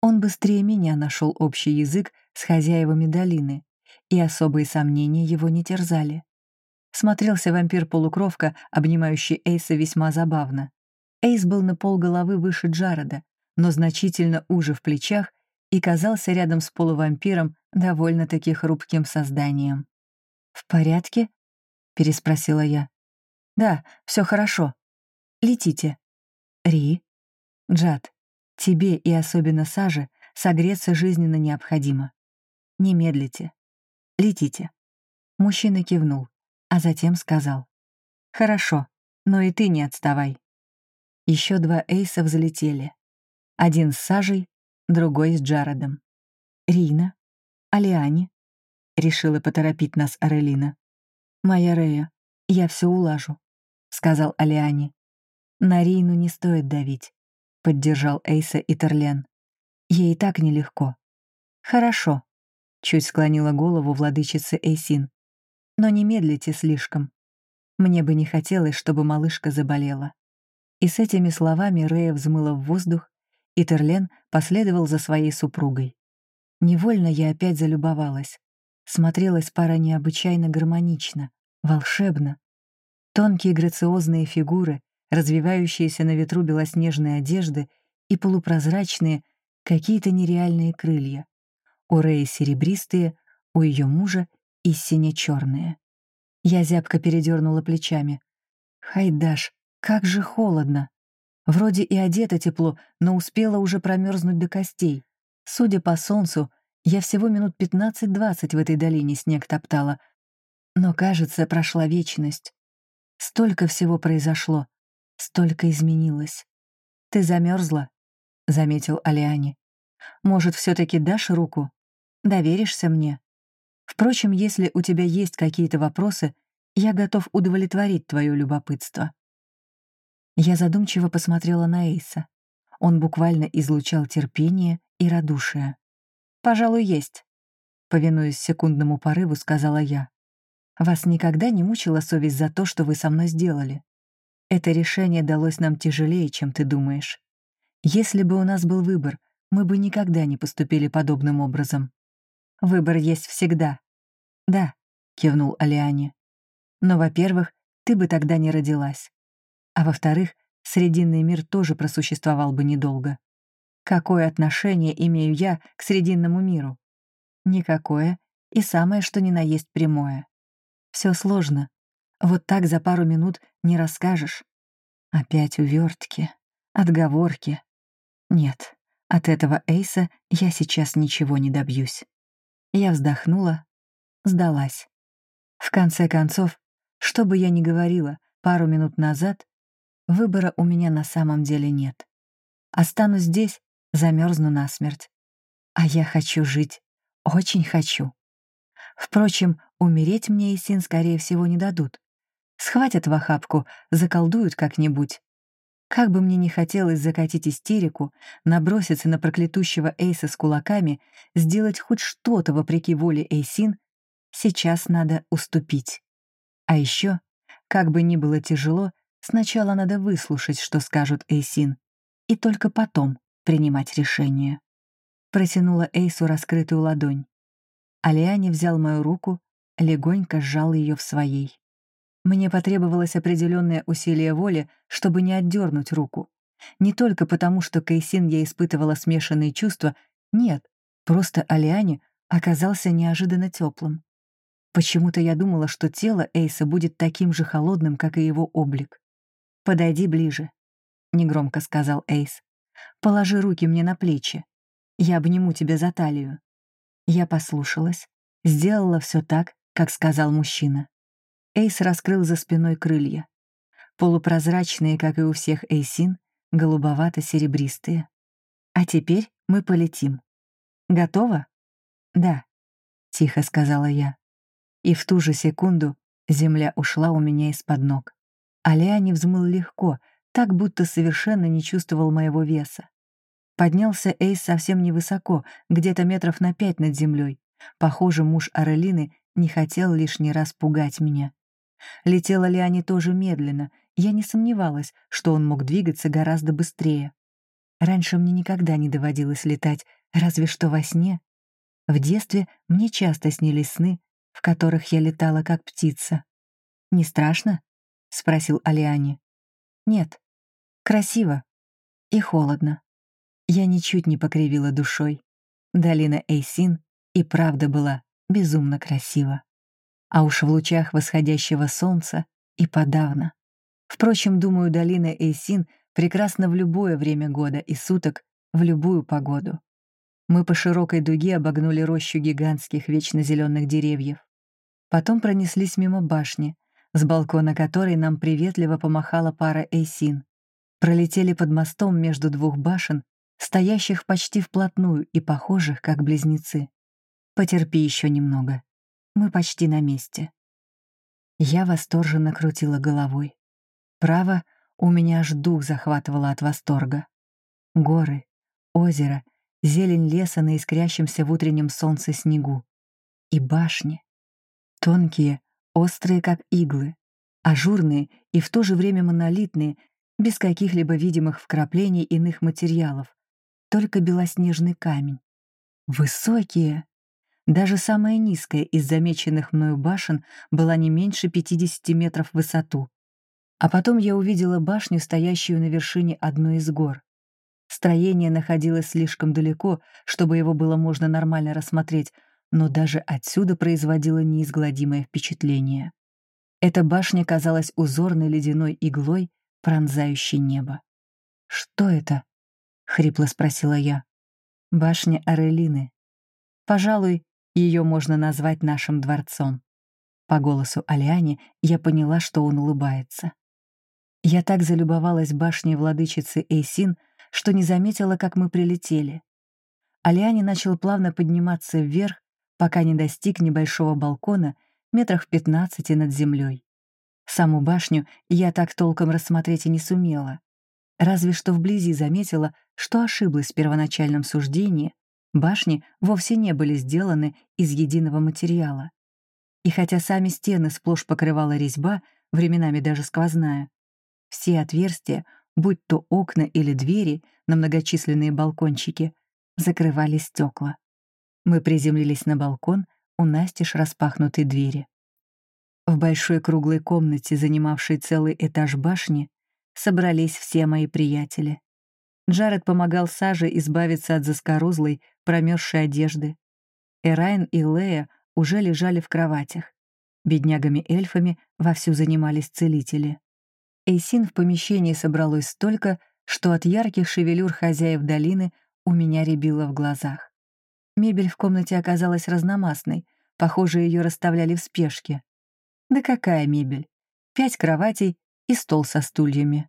Он быстрее меня нашел общий язык с хозяевами долины, и особые сомнения его не терзали. Смотрелся вампир-полукровка, обнимающий Эйса весьма забавно. Эйс был на полголовы выше Джареда, но значительно уже в плечах и казался рядом с полувампиром довольно-таки хрупким созданием. «В порядке?» — переспросила я. «Да, все хорошо. Летите». «Ри?» «Джад, тебе и особенно Саже согреться жизненно необходимо. Не медлите. Летите». Мужчина кивнул а затем сказал. «Хорошо, но и ты не отставай». Еще два эйса взлетели. Один с Сажей, другой с Джаредом. «Рина? Алиане?» — решила поторопить нас Арелина. «Моя Рея, я все улажу», — сказал Алиане. «На Рину не стоит давить», — поддержал Эйса и Терлен. «Ей и так нелегко». «Хорошо», — чуть склонила голову владычицы Эйсин но не медлите слишком. Мне бы не хотелось, чтобы малышка заболела». И с этими словами Рея взмыла в воздух, и Терлен последовал за своей супругой. Невольно я опять залюбовалась. Смотрелась пара необычайно гармонично, волшебно. Тонкие грациозные фигуры, развивающиеся на ветру белоснежные одежды и полупрозрачные, какие-то нереальные крылья. У Рэи серебристые, у ее мужа и сине-черные. Я зябко передернула плечами. Хайдаш, как же холодно. Вроде и одета тепло, но успела уже промерзнуть до костей. Судя по солнцу, я всего минут 15-20 в этой долине снег топтала. Но, кажется, прошла вечность. Столько всего произошло, столько изменилось. «Ты замерзла? заметил Алиане. «Может, все таки дашь руку? Доверишься мне?» Впрочем, если у тебя есть какие-то вопросы, я готов удовлетворить твое любопытство». Я задумчиво посмотрела на Эйса. Он буквально излучал терпение и радушие. «Пожалуй, есть», — повинуясь секундному порыву, сказала я. «Вас никогда не мучила совесть за то, что вы со мной сделали? Это решение далось нам тяжелее, чем ты думаешь. Если бы у нас был выбор, мы бы никогда не поступили подобным образом. Выбор есть всегда. Да, кивнул Алиане. Но, во-первых, ты бы тогда не родилась. А во-вторых, Срединный мир тоже просуществовал бы недолго. Какое отношение имею я к Срединному миру? Никакое, и самое что ни на есть прямое. Все сложно. Вот так за пару минут не расскажешь. Опять увертки, отговорки. Нет, от этого Эйса я сейчас ничего не добьюсь. Я вздохнула, сдалась. В конце концов, что бы я ни говорила пару минут назад, выбора у меня на самом деле нет. Останусь здесь, замерзну насмерть. А я хочу жить, очень хочу. Впрочем, умереть мне и Син, скорее всего, не дадут. Схватят в охапку, заколдуют как-нибудь. Как бы мне ни хотелось закатить истерику, наброситься на проклятущего Эйса с кулаками, сделать хоть что-то вопреки воле Эйсин, сейчас надо уступить. А еще, как бы ни было тяжело, сначала надо выслушать, что скажут Эйсин, и только потом принимать решение. Протянула Эйсу раскрытую ладонь. Алиане взял мою руку, легонько сжал ее в своей. Мне потребовалось определенное усилие воли, чтобы не отдернуть руку. Не только потому, что Кейсин я испытывала смешанные чувства, нет, просто Алиане оказался неожиданно теплым. Почему-то я думала, что тело Эйса будет таким же холодным, как и его облик. «Подойди ближе», — негромко сказал Эйс. «Положи руки мне на плечи. Я обниму тебя за талию». Я послушалась, сделала все так, как сказал мужчина. Эйс раскрыл за спиной крылья. Полупрозрачные, как и у всех эйсин, голубовато-серебристые. А теперь мы полетим. Готово? Да, тихо сказала я. И в ту же секунду земля ушла у меня из-под ног. Алиани взмыл легко, так будто совершенно не чувствовал моего веса. Поднялся Эйс совсем невысоко, где-то метров на пять над землей. Похоже, муж Арелины не хотел лишний раз пугать меня. Летела ли они тоже медленно, я не сомневалась, что он мог двигаться гораздо быстрее. Раньше мне никогда не доводилось летать, разве что во сне. В детстве мне часто снились сны, в которых я летала как птица. «Не страшно?» — спросил Алиане. «Нет. Красиво. И холодно». Я ничуть не покривила душой. Долина Эйсин и правда была безумно красива. А уж в лучах восходящего солнца и подавно. Впрочем, думаю, долина Эйсин прекрасна в любое время года и суток, в любую погоду. Мы по широкой дуге обогнули рощу гигантских вечно зеленых деревьев. Потом пронеслись мимо башни, с балкона которой нам приветливо помахала пара эйсин. Пролетели под мостом между двух башен, стоящих почти вплотную и похожих, как близнецы. Потерпи еще немного. Мы почти на месте. Я восторженно крутила головой. Право, у меня аж дух захватывало от восторга. Горы, озеро — зелень леса на искрящемся в утреннем солнце снегу. И башни. Тонкие, острые, как иглы, ажурные и в то же время монолитные, без каких-либо видимых вкраплений иных материалов, только белоснежный камень. Высокие. Даже самая низкая из замеченных мною башен была не меньше 50 метров в высоту. А потом я увидела башню, стоящую на вершине одной из гор. Строение находилось слишком далеко, чтобы его было можно нормально рассмотреть, но даже отсюда производило неизгладимое впечатление. Эта башня казалась узорной ледяной иглой, пронзающей небо. «Что это?» — хрипло спросила я. «Башня Арелины. Пожалуй, ее можно назвать нашим дворцом». По голосу Алиани я поняла, что он улыбается. Я так залюбовалась башней владычицы Эйсин, что не заметила, как мы прилетели. Алиани начал плавно подниматься вверх, пока не достиг небольшого балкона метрах в пятнадцати над землей. Саму башню я так толком рассмотреть и не сумела. Разве что вблизи заметила, что ошиблась в первоначальном суждении, башни вовсе не были сделаны из единого материала. И хотя сами стены сплошь покрывала резьба, временами даже сквозная, все отверстия будь то окна или двери на многочисленные балкончики, закрывали стекла. Мы приземлились на балкон у настежь распахнутой двери. В большой круглой комнате, занимавшей целый этаж башни, собрались все мои приятели. Джаред помогал Саже избавиться от заскорузлой, промерзшей одежды. Эрайн и Лея уже лежали в кроватях. Беднягами-эльфами вовсю занимались целители. Эйсин в помещении собралось столько, что от ярких шевелюр хозяев долины у меня рябило в глазах. Мебель в комнате оказалась разномастной, похоже, ее расставляли в спешке. Да какая мебель? Пять кроватей и стол со стульями.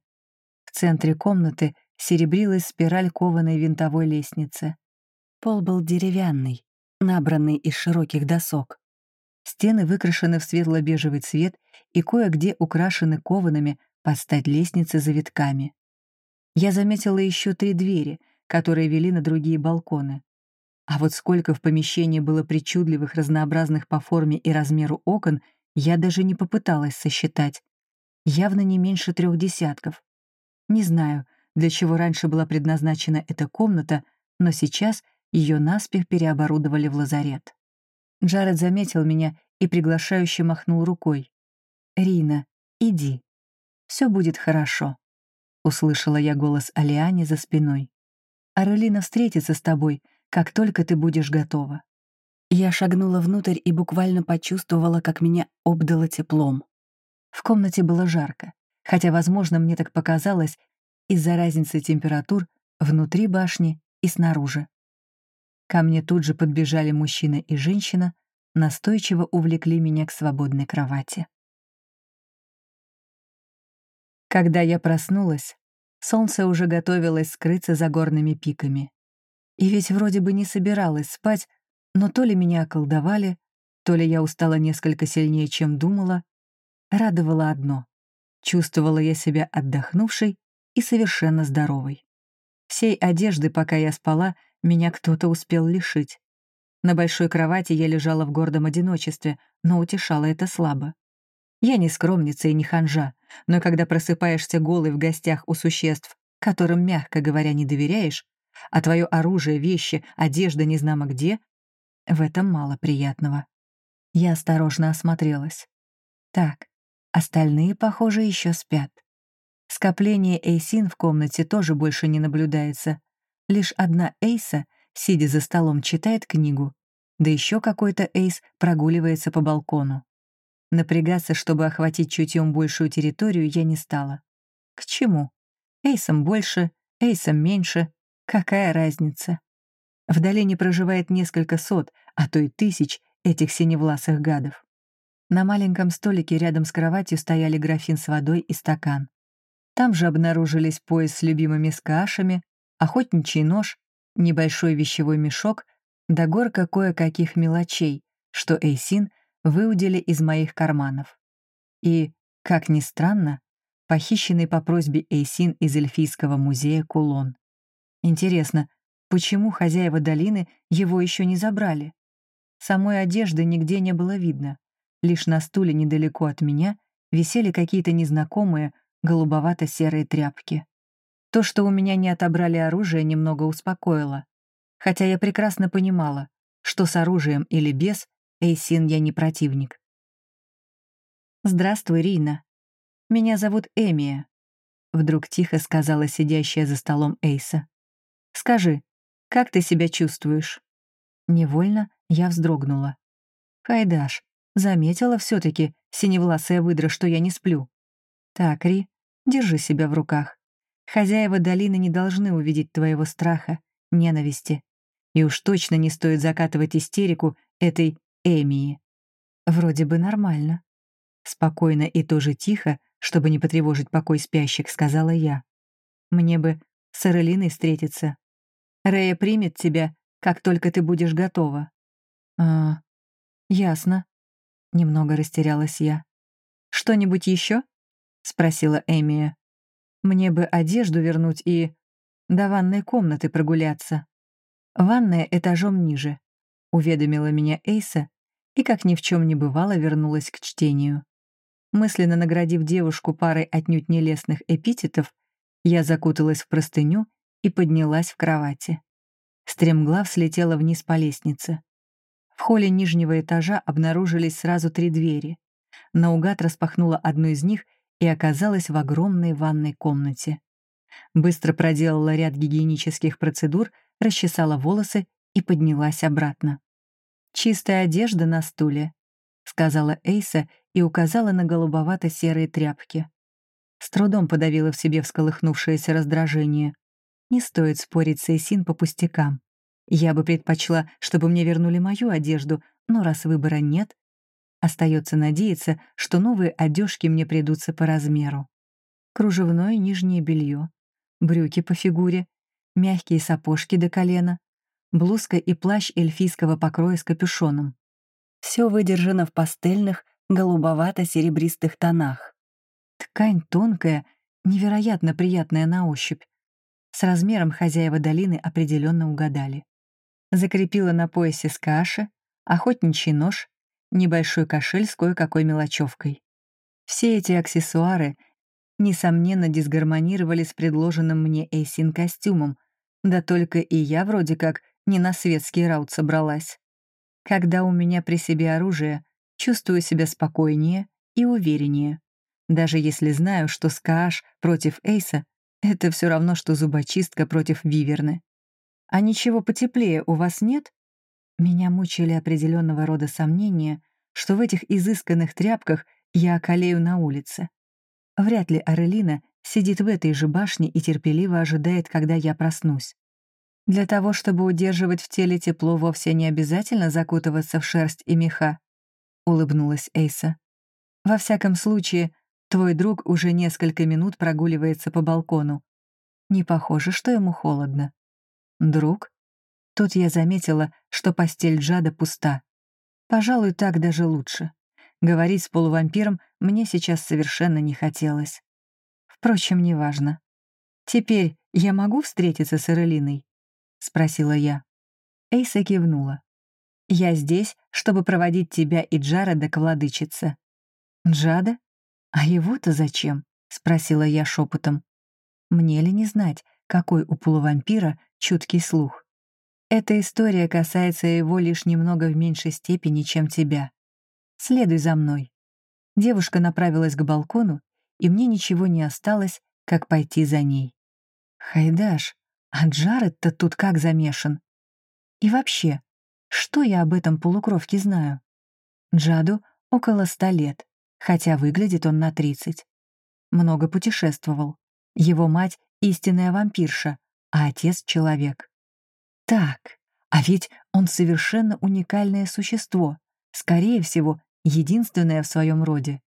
В центре комнаты серебрилась спираль кованой винтовой лестницы. Пол был деревянный, набранный из широких досок. Стены выкрашены в светло-бежевый цвет и кое-где украшены коваными, под стать лестнице завитками. Я заметила еще три двери, которые вели на другие балконы. А вот сколько в помещении было причудливых, разнообразных по форме и размеру окон, я даже не попыталась сосчитать. Явно не меньше трех десятков. Не знаю, для чего раньше была предназначена эта комната, но сейчас ее наспех переоборудовали в лазарет. Джаред заметил меня и приглашающе махнул рукой. «Рина, иди». Все будет хорошо», — услышала я голос Алиани за спиной. «Арелина встретится с тобой, как только ты будешь готова». Я шагнула внутрь и буквально почувствовала, как меня обдало теплом. В комнате было жарко, хотя, возможно, мне так показалось из-за разницы температур внутри башни и снаружи. Ко мне тут же подбежали мужчина и женщина, настойчиво увлекли меня к свободной кровати. Когда я проснулась, солнце уже готовилось скрыться за горными пиками. И ведь вроде бы не собиралась спать, но то ли меня околдовали, то ли я устала несколько сильнее, чем думала. Радовало одно — чувствовала я себя отдохнувшей и совершенно здоровой. Всей одежды, пока я спала, меня кто-то успел лишить. На большой кровати я лежала в гордом одиночестве, но утешала это слабо. Я не скромница и не ханжа, но когда просыпаешься голый в гостях у существ, которым, мягко говоря, не доверяешь, а твое оружие, вещи, одежда незнамо где, В этом мало приятного. Я осторожно осмотрелась. Так, остальные, похоже, еще спят. Скопление эйсин в комнате тоже больше не наблюдается. Лишь одна эйса, сидя за столом, читает книгу, да еще какой-то эйс прогуливается по балкону. Напрягаться, чтобы охватить чутьем большую территорию, я не стала. К чему? Эйсом больше, эйсом меньше. Какая разница? В долине проживает несколько сот, а то и тысяч этих синевласых гадов. На маленьком столике рядом с кроватью стояли графин с водой и стакан. Там же обнаружились пояс с любимыми скашами, охотничий нож, небольшой вещевой мешок да горка кое-каких мелочей, что Эйсин выудили из моих карманов. И, как ни странно, похищенный по просьбе Эйсин из Эльфийского музея кулон. Интересно, почему хозяева долины его еще не забрали? Самой одежды нигде не было видно. Лишь на стуле недалеко от меня висели какие-то незнакомые голубовато-серые тряпки. То, что у меня не отобрали оружие, немного успокоило. Хотя я прекрасно понимала, что с оружием или без, Эйсин я не противник. «Здравствуй, Рина. Меня зовут Эмия», — вдруг тихо сказала сидящая за столом Эйса. «Скажи, как ты себя чувствуешь?» Невольно я вздрогнула. «Хайдаш, заметила все таки синевласая выдра, что я не сплю. Так, Ри, держи себя в руках. Хозяева долины не должны увидеть твоего страха, ненависти. И уж точно не стоит закатывать истерику этой Эмии. Вроде бы нормально. Спокойно и тоже тихо, чтобы не потревожить покой спящих, сказала я. Мне бы с Эрелиной встретиться. Рея примет тебя, как только ты будешь готова. А, ясно. Немного растерялась я. Что-нибудь еще? Спросила Эмия. Мне бы одежду вернуть и до ванной комнаты прогуляться. Ванная этажом ниже, уведомила меня Эйса и, как ни в чем не бывало, вернулась к чтению. Мысленно наградив девушку парой отнюдь нелестных эпитетов, я закуталась в простыню и поднялась в кровати. Стремглав слетела вниз по лестнице. В холле нижнего этажа обнаружились сразу три двери. Наугад распахнула одну из них и оказалась в огромной ванной комнате. Быстро проделала ряд гигиенических процедур, расчесала волосы и поднялась обратно. «Чистая одежда на стуле», — сказала Эйса и указала на голубовато-серые тряпки. С трудом подавила в себе всколыхнувшееся раздражение. Не стоит спорить с Эйсин по пустякам. Я бы предпочла, чтобы мне вернули мою одежду, но раз выбора нет, остается надеяться, что новые одежки мне придутся по размеру. Кружевное нижнее белье, брюки по фигуре, мягкие сапожки до колена, блузка и плащ эльфийского покроя с капюшоном. Все выдержано в пастельных, голубовато-серебристых тонах. Ткань тонкая, невероятно приятная на ощупь. С размером хозяева долины определенно угадали. Закрепила на поясе скаши, охотничий нож, небольшой кошель с кое-какой мелочевкой. Все эти аксессуары несомненно, дисгармонировали с предложенным мне Эйсин костюмом, да только и я вроде как не на светский раут собралась. Когда у меня при себе оружие, чувствую себя спокойнее и увереннее. Даже если знаю, что скааш против Эйса — это все равно, что зубочистка против виверны. А ничего потеплее у вас нет? Меня мучили определенного рода сомнения, что в этих изысканных тряпках я околею на улице. Вряд ли Арелина сидит в этой же башне и терпеливо ожидает, когда я проснусь. Для того, чтобы удерживать в теле тепло, вовсе не обязательно закутываться в шерсть и меха, — улыбнулась Эйса. Во всяком случае, твой друг уже несколько минут прогуливается по балкону. Не похоже, что ему холодно. Друг? Тут я заметила, что постель Джада пуста. Пожалуй, так даже лучше. Говорить с полувампиром мне сейчас совершенно не хотелось. Впрочем, неважно. «Теперь я могу встретиться с Эрелиной?» — спросила я. Эйса кивнула. «Я здесь, чтобы проводить тебя и Джареда к владычице». «Джада? А его-то зачем?» — спросила я шепотом. «Мне ли не знать, какой у полувампира чуткий слух?» Эта история касается его лишь немного в меньшей степени, чем тебя. Следуй за мной». Девушка направилась к балкону, и мне ничего не осталось, как пойти за ней. Хайдаш, а Джаред-то тут как замешан? И вообще, что я об этом полукровке знаю? Джаду около ста лет, хотя выглядит он на тридцать. Много путешествовал. Его мать — истинная вампирша, а отец — человек. Так, а ведь он совершенно уникальное существо, скорее всего, единственное в своем роде.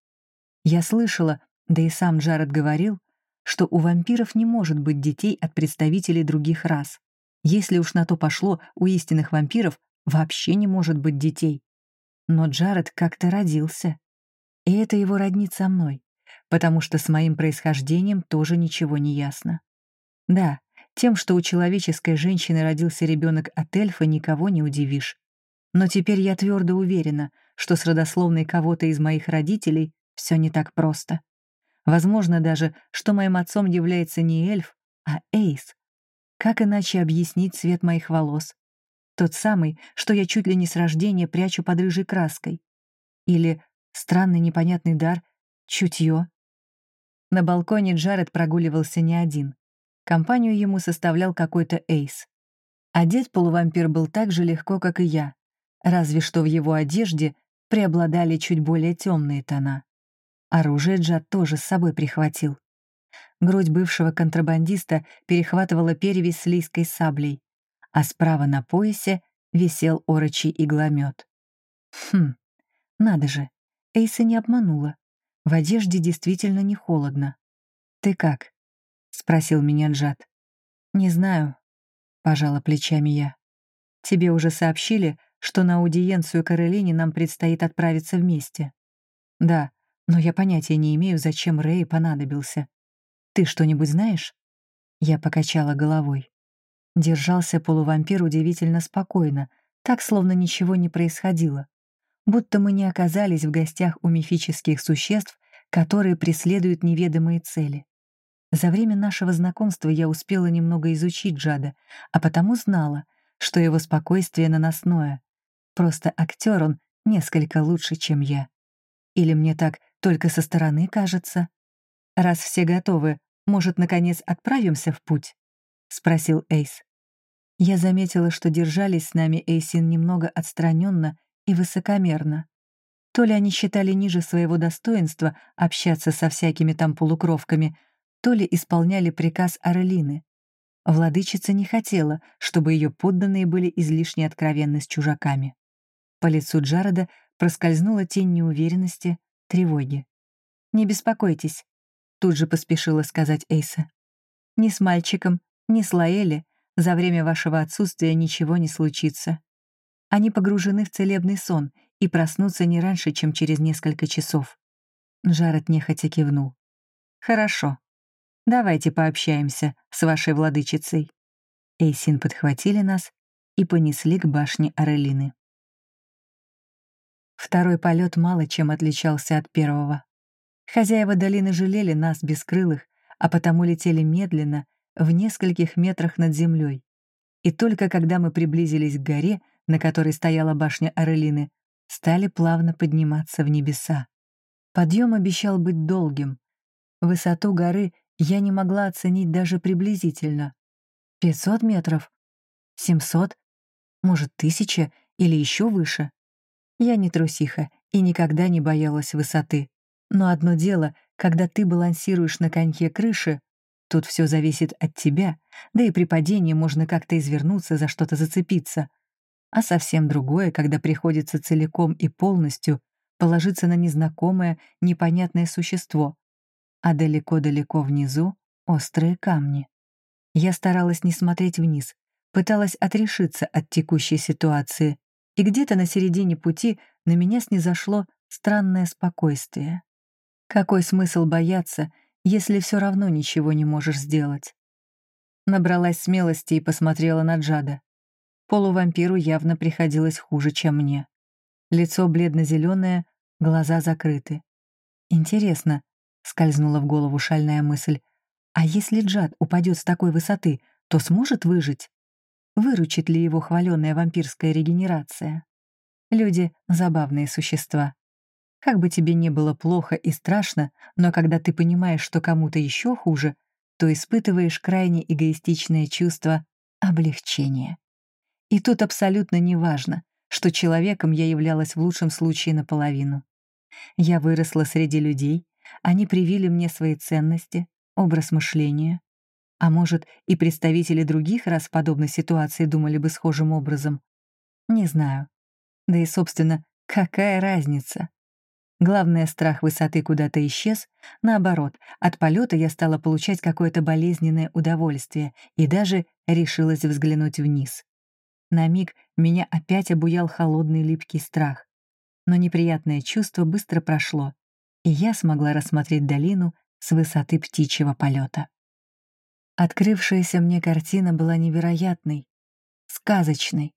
Я слышала, да и сам Джаред говорил, что у вампиров не может быть детей от представителей других рас. Если уж на то пошло, у истинных вампиров вообще не может быть детей. Но Джаред как-то родился. И это его роднит со мной, потому что с моим происхождением тоже ничего не ясно. Да, тем, что у человеческой женщины родился ребенок от эльфа, никого не удивишь. Но теперь я твердо уверена, что с родословной кого-то из моих родителей все не так просто. Возможно даже, что моим отцом является не эльф, а эйс. Как иначе объяснить цвет моих волос? Тот самый, что я чуть ли не с рождения прячу под рыжей краской. Или странный непонятный дар — чутье. На балконе Джаред прогуливался не один. Компанию ему составлял какой-то эйс. Одет полувампир был так же легко, как и я, разве что в его одежде преобладали чуть более темные тона. Оружие Джад тоже с собой прихватил. Грудь бывшего контрабандиста перехватывала перевязь с лийской саблей а справа на поясе висел орочий игломет. Хм, надо же, Эйса не обманула. В одежде действительно не холодно. «Ты как?» — спросил меня Джад. «Не знаю», — пожала плечами я. «Тебе уже сообщили, что на аудиенцию Каролине нам предстоит отправиться вместе?» «Да, но я понятия не имею, зачем Рэй понадобился. Ты что-нибудь знаешь?» Я покачала головой. Держался полувампир удивительно спокойно, так, словно ничего не происходило. Будто мы не оказались в гостях у мифических существ, которые преследуют неведомые цели. За время нашего знакомства я успела немного изучить Джада, а потому знала, что его спокойствие наносное. Просто актер он несколько лучше, чем я. Или мне так только со стороны кажется? Раз все готовы, может, наконец отправимся в путь? — спросил Эйс. Я заметила, что держались с нами Эйсин немного отстраненно и высокомерно. То ли они считали ниже своего достоинства общаться со всякими там полукровками, то ли исполняли приказ Арелины. Владычица не хотела, чтобы ее подданные были излишне откровенны с чужаками. По лицу Джареда проскользнула тень неуверенности, тревоги. «Не беспокойтесь», — тут же поспешила сказать Эйса. «Ни с мальчиком, ни с Лаэли за время вашего отсутствия ничего не случится. Они погружены в целебный сон и проснутся не раньше, чем через несколько часов. Джаред нехотя кивнул. «Хорошо. Давайте пообщаемся с вашей владычицей». Эйсин подхватили нас и понесли к башне Арелины. Второй полет мало чем отличался от первого. Хозяева долины жалели нас, бескрылых, а потому летели медленно в нескольких метрах над землей. И только когда мы приблизились к горе, на которой стояла башня Арелины, стали плавно подниматься в небеса. Подъем обещал быть долгим. Высоту горы я не могла оценить даже приблизительно. 500 метров? 700? Может, тысяча или еще выше? Я не трусиха и никогда не боялась высоты. Но одно дело, когда ты балансируешь на коньке крыши, Тут все зависит от тебя, да и при падении можно как-то извернуться, за что-то зацепиться. А совсем другое, когда приходится целиком и полностью положиться на незнакомое, непонятное существо. А далеко-далеко внизу — острые камни. Я старалась не смотреть вниз, пыталась отрешиться от текущей ситуации, и где-то на середине пути на меня снизошло странное спокойствие. Какой смысл бояться, если все равно ничего не можешь сделать. Набралась смелости и посмотрела на Джада. Полувампиру явно приходилось хуже, чем мне. Лицо бледно-зеленое, глаза закрыты. Интересно, скользнула в голову шальная мысль, а если Джад упадет с такой высоты, то сможет выжить? выручит ли его хваленая вампирская регенерация. Люди — забавные существа. Как бы тебе ни было плохо и страшно, но когда ты понимаешь, что кому-то еще хуже, то испытываешь крайне эгоистичное чувство облегчения. И тут абсолютно не важно, что человеком я являлась в лучшем случае наполовину. Я выросла среди людей, они привили мне свои ценности, образ мышления. А может, и представители других раз в подобной ситуации думали бы схожим образом. Не знаю. Да и, собственно, какая разница? Главное, страх высоты куда-то исчез. Наоборот, от полета я стала получать какое-то болезненное удовольствие и даже решилась взглянуть вниз. На миг меня опять обуял холодный липкий страх. Но неприятное чувство быстро прошло, и я смогла рассмотреть долину с высоты птичьего полета. Открывшаяся мне картина была невероятной, сказочной.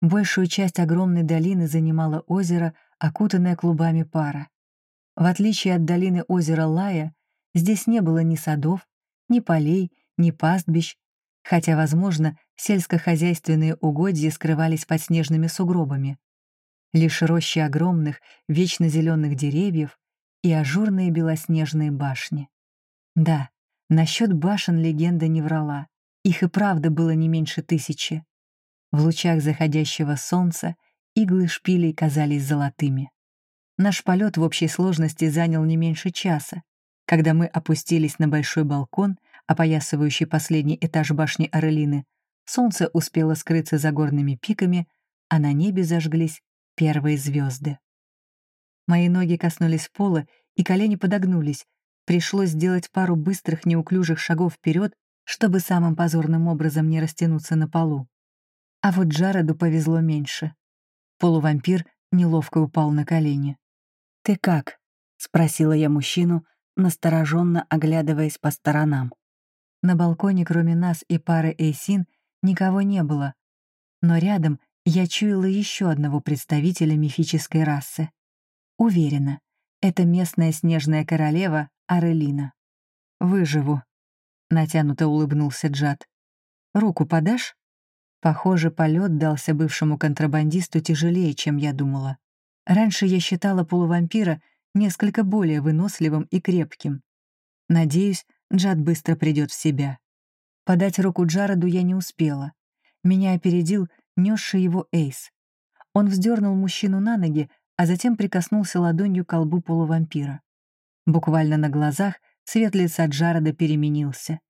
Большую часть огромной долины занимало озеро, окутанное клубами пара. В отличие от долины озера Лая, здесь не было ни садов, ни полей, ни пастбищ, хотя, возможно, сельскохозяйственные угодья скрывались под снежными сугробами. Лишь рощи огромных, вечно зеленых деревьев и ажурные белоснежные башни. Да, насчет башен легенда не врала. Их и правда было не меньше тысячи. В лучах заходящего солнца иглы шпилей казались золотыми. Наш полет в общей сложности занял не меньше часа. Когда мы опустились на большой балкон, опоясывающий последний этаж башни Орелины, солнце успело скрыться за горными пиками, а на небе зажглись первые звезды. Мои ноги коснулись пола, и колени подогнулись. Пришлось сделать пару быстрых неуклюжих шагов вперед, чтобы самым позорным образом не растянуться на полу. А вот Джареду повезло меньше. Полувампир неловко упал на колени. «Ты как?» — спросила я мужчину, настороженно оглядываясь по сторонам. На балконе, кроме нас и пары Эйсин, никого не было, но рядом я чуяла еще одного представителя мифической расы. Уверена, это местная снежная королева Арелина. «Выживу», — натянуто улыбнулся Джад. «Руку подашь?» Похоже, полет дался бывшему контрабандисту тяжелее, чем я думала. Раньше я считала полувампира несколько более выносливым и крепким. Надеюсь, Джад быстро придет в себя. Подать руку Джароду я не успела. Меня опередил несший его Эйс. Он вздернул мужчину на ноги, а затем прикоснулся ладонью к колбу полувампира. Буквально на глазах цвет лица Джареда переменился.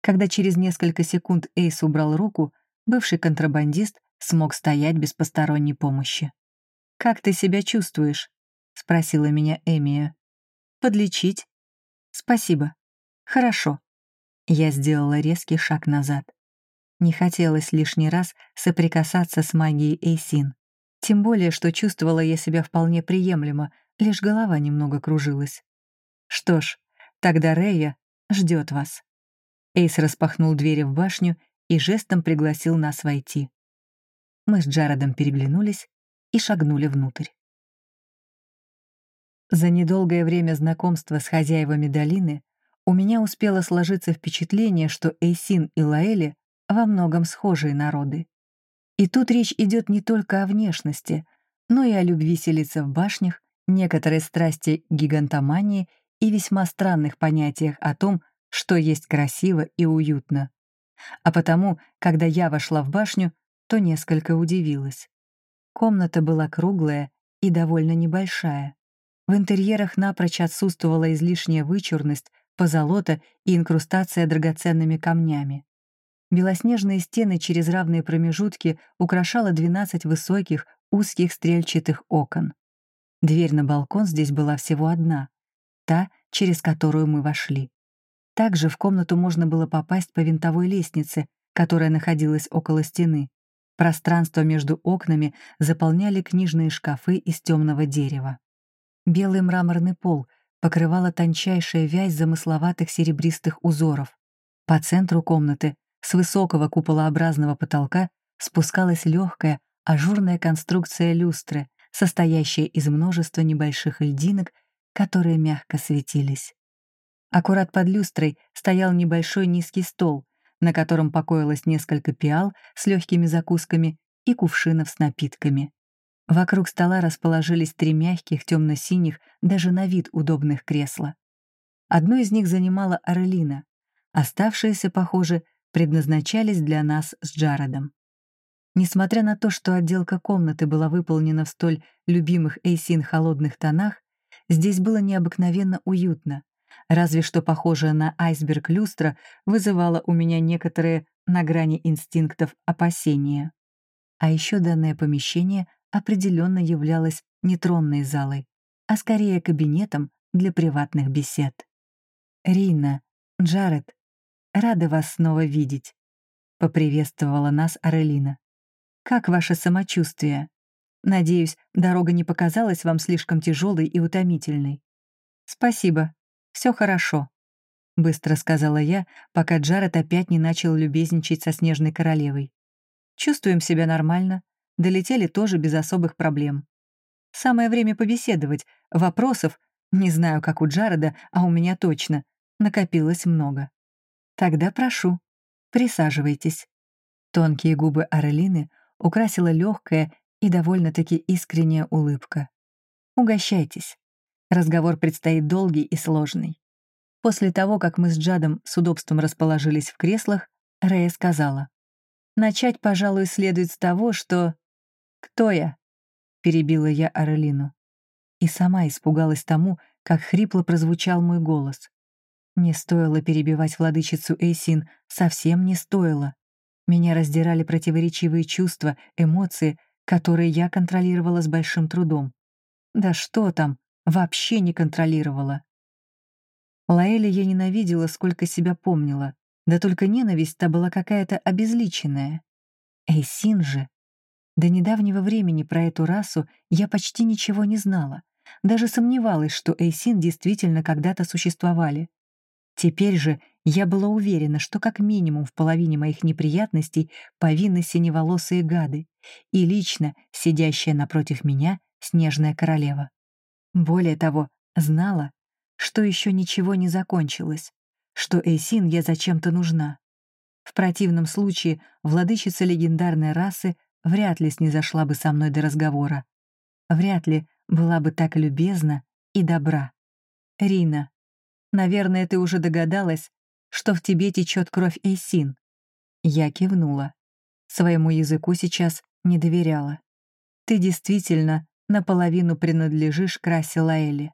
Когда через несколько секунд Эйс убрал руку, бывший контрабандист смог стоять без посторонней помощи. «Как ты себя чувствуешь?» — спросила меня Эмия. «Подлечить?» «Спасибо. Хорошо». Я сделала резкий шаг назад. Не хотелось лишний раз соприкасаться с магией Эйсин. Тем более, что чувствовала я себя вполне приемлемо, лишь голова немного кружилась. Что ж, тогда Рея ждет вас. Эйс распахнул двери в башню и жестом пригласил нас войти. Мы с Джаредом переглянулись и шагнули внутрь. За недолгое время знакомства с хозяевами долины у меня успело сложиться впечатление, что Эйсин и Лаэли во многом схожие народы. И тут речь идет не только о внешности, но и о любви селиться в башнях, некоторой страсти гигантомании и весьма странных понятиях о том, что есть красиво и уютно. А потому, когда я вошла в башню, то несколько удивилась. Комната была круглая и довольно небольшая. В интерьерах напрочь отсутствовала излишняя вычурность, позолота и инкрустация драгоценными камнями. Белоснежные стены через равные промежутки украшало 12 высоких, узких стрельчатых окон. Дверь на балкон здесь была всего одна, та, через которую мы вошли. Также в комнату можно было попасть по винтовой лестнице, которая находилась около стены. Пространство между окнами заполняли книжные шкафы из темного дерева. Белый мраморный пол покрывала тончайшая вязь замысловатых серебристых узоров. По центру комнаты с высокого куполообразного потолка спускалась легкая, ажурная конструкция люстры, состоящая из множества небольших льдинок, которые мягко светились. Аккурат под люстрой стоял небольшой низкий стол, на котором покоилось несколько пиал с легкими закусками и кувшинов с напитками. Вокруг стола расположились три мягких, темно-синих, даже на вид удобных кресла. Одно из них занимала Орлина, оставшиеся, похоже, предназначались для нас с Джаредом. Несмотря на то, что отделка комнаты была выполнена в столь любимых Эйсин холодных тонах, здесь было необыкновенно уютно, разве что похожая на айсберг люстра вызывала у меня некоторые на грани инстинктов опасения. А еще данное помещение определенно являлось не тронной залой, а скорее кабинетом для приватных бесед. «Рина, Джаред, рада вас снова видеть», — поприветствовала нас Арелина. «Как ваше самочувствие? Надеюсь, дорога не показалась вам слишком тяжелой и утомительной». «Спасибо, все хорошо», — быстро сказала я, пока Джаред опять не начал любезничать со Снежной Королевой. «Чувствуем себя нормально, долетели тоже без особых проблем. Самое время побеседовать, вопросов, не знаю, как у Джареда, а у меня точно, накопилось много. Тогда прошу, присаживайтесь. Тонкие губы Арелины украсила легкая и довольно-таки искренняя улыбка. Угощайтесь. Разговор предстоит долгий и сложный. После того, как мы с Джадом с удобством расположились в креслах, Рэя сказала. «Начать, пожалуй, следует с того, что «Кто я?» — перебила я Арелину. И сама испугалась тому, как хрипло прозвучал мой голос. Не стоило перебивать владычицу Эйсин, совсем не стоило. Меня раздирали противоречивые чувства, эмоции, которые я контролировала с большим трудом. Да что там, вообще не контролировала. Лаэли я ненавидела, сколько себя помнила, да только ненависть-то была какая-то обезличенная. Эйсин же до недавнего времени про эту расу я почти ничего не знала, даже сомневалась, что Эйсин действительно когда-то существовали. Теперь же я была уверена, что как минимум в половине моих неприятностей повинны синеволосые гады и лично сидящая напротив меня снежная королева. Более того, знала, что еще ничего не закончилось, что Эйсин я зачем-то нужна. В противном случае владычица легендарной расы вряд ли снизошла бы со мной до разговора. Вряд ли была бы так любезна и добра. Рина, наверное, ты уже догадалась, что в тебе течет кровь Эйсин. Я кивнула. Своему языку сейчас не доверяла. Ты действительно наполовину принадлежишь к расе Лаэли.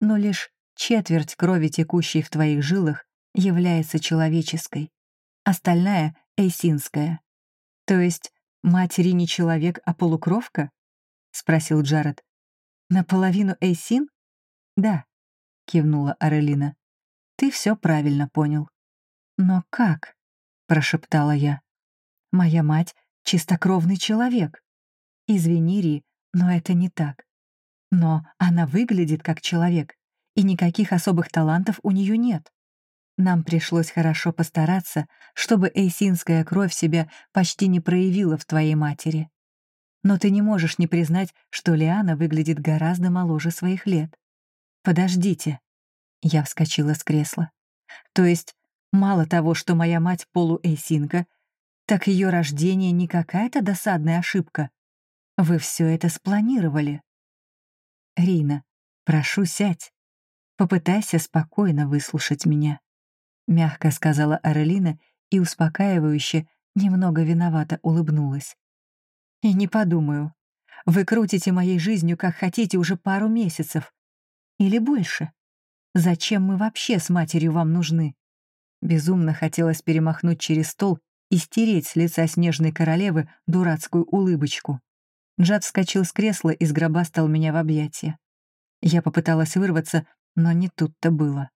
Но лишь четверть крови, текущей в твоих жилах, является человеческой. Остальная — эйсинская. То есть «Матери не человек, а полукровка?» — спросил Джаред. «Наполовину Эйсин?» «Да», — кивнула Арелина. «Ты все правильно понял». «Но как?» — прошептала я. «Моя мать — чистокровный человек. Извини, Ри, но это не так. Но она выглядит как человек, и никаких особых талантов у нее нет. Нам пришлось хорошо постараться, чтобы эйсинская кровь себя почти не проявила в твоей матери. Но ты не можешь не признать, что Лиана выглядит гораздо моложе своих лет. Подождите. Я вскочила с кресла. То есть, мало того, что моя мать полуэйсинка, так ее рождение не какая-то досадная ошибка. Вы все это спланировали. Рина, прошу, сядь. Попытайся спокойно выслушать меня мягко сказала Арелина и успокаивающе, немного виновато улыбнулась. «И не подумаю. Вы крутите моей жизнью, как хотите, уже пару месяцев. Или больше. Зачем мы вообще с матерью вам нужны?» Безумно хотелось перемахнуть через стол и стереть с лица снежной королевы дурацкую улыбочку. Джад вскочил с кресла и сгробастал меня в объятия. Я попыталась вырваться, но не тут-то было.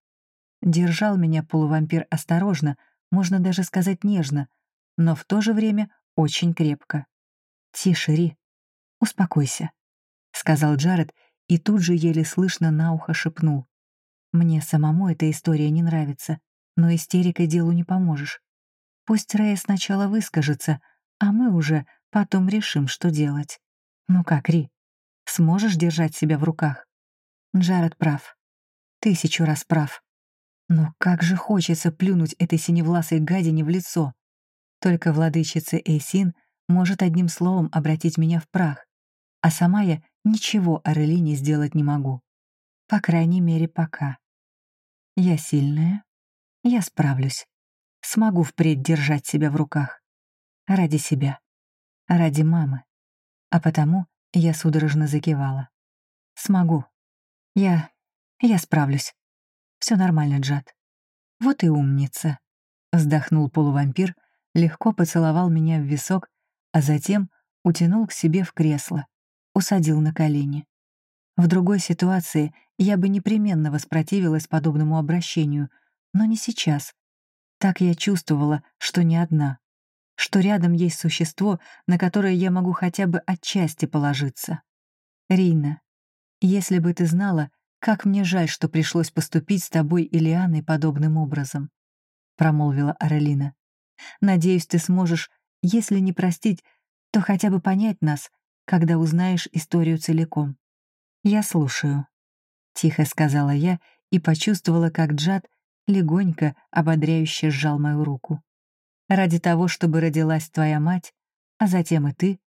Держал меня полувампир осторожно, можно даже сказать нежно, но в то же время очень крепко. «Тише, Ри, успокойся», — сказал Джаред и тут же еле слышно на ухо шепнул. «Мне самому эта история не нравится, но истерикой делу не поможешь. Пусть Рэя сначала выскажется, а мы уже потом решим, что делать. Ну как, Ри, сможешь держать себя в руках?» Джаред прав. Тысячу раз прав. Но как же хочется плюнуть этой синевласой гадине в лицо. Только владычица Эйсин может одним словом обратить меня в прах, а сама я ничего Арелине сделать не могу. По крайней мере, пока. Я сильная, я справлюсь. Смогу впредь держать себя в руках. Ради себя. Ради мамы. А потому я судорожно закивала. Смогу. Я... я справлюсь. Все нормально, Джад. Вот и умница. Вздохнул полувампир, легко поцеловал меня в висок, а затем утянул к себе в кресло, усадил на колени. В другой ситуации я бы непременно воспротивилась подобному обращению, но не сейчас. Так я чувствовала, что не одна, что рядом есть существо, на которое я могу хотя бы отчасти положиться. Рина, если бы ты знала, как мне жаль, что пришлось поступить с тобой и Лианой подобным образом, промолвила Арелина. Надеюсь, ты сможешь, если не простить, то хотя бы понять нас, когда узнаешь историю целиком. «Я слушаю», — тихо сказала я и почувствовала, как Джад легонько, ободряюще сжал мою руку. «Ради того, чтобы родилась твоя мать, а затем и ты,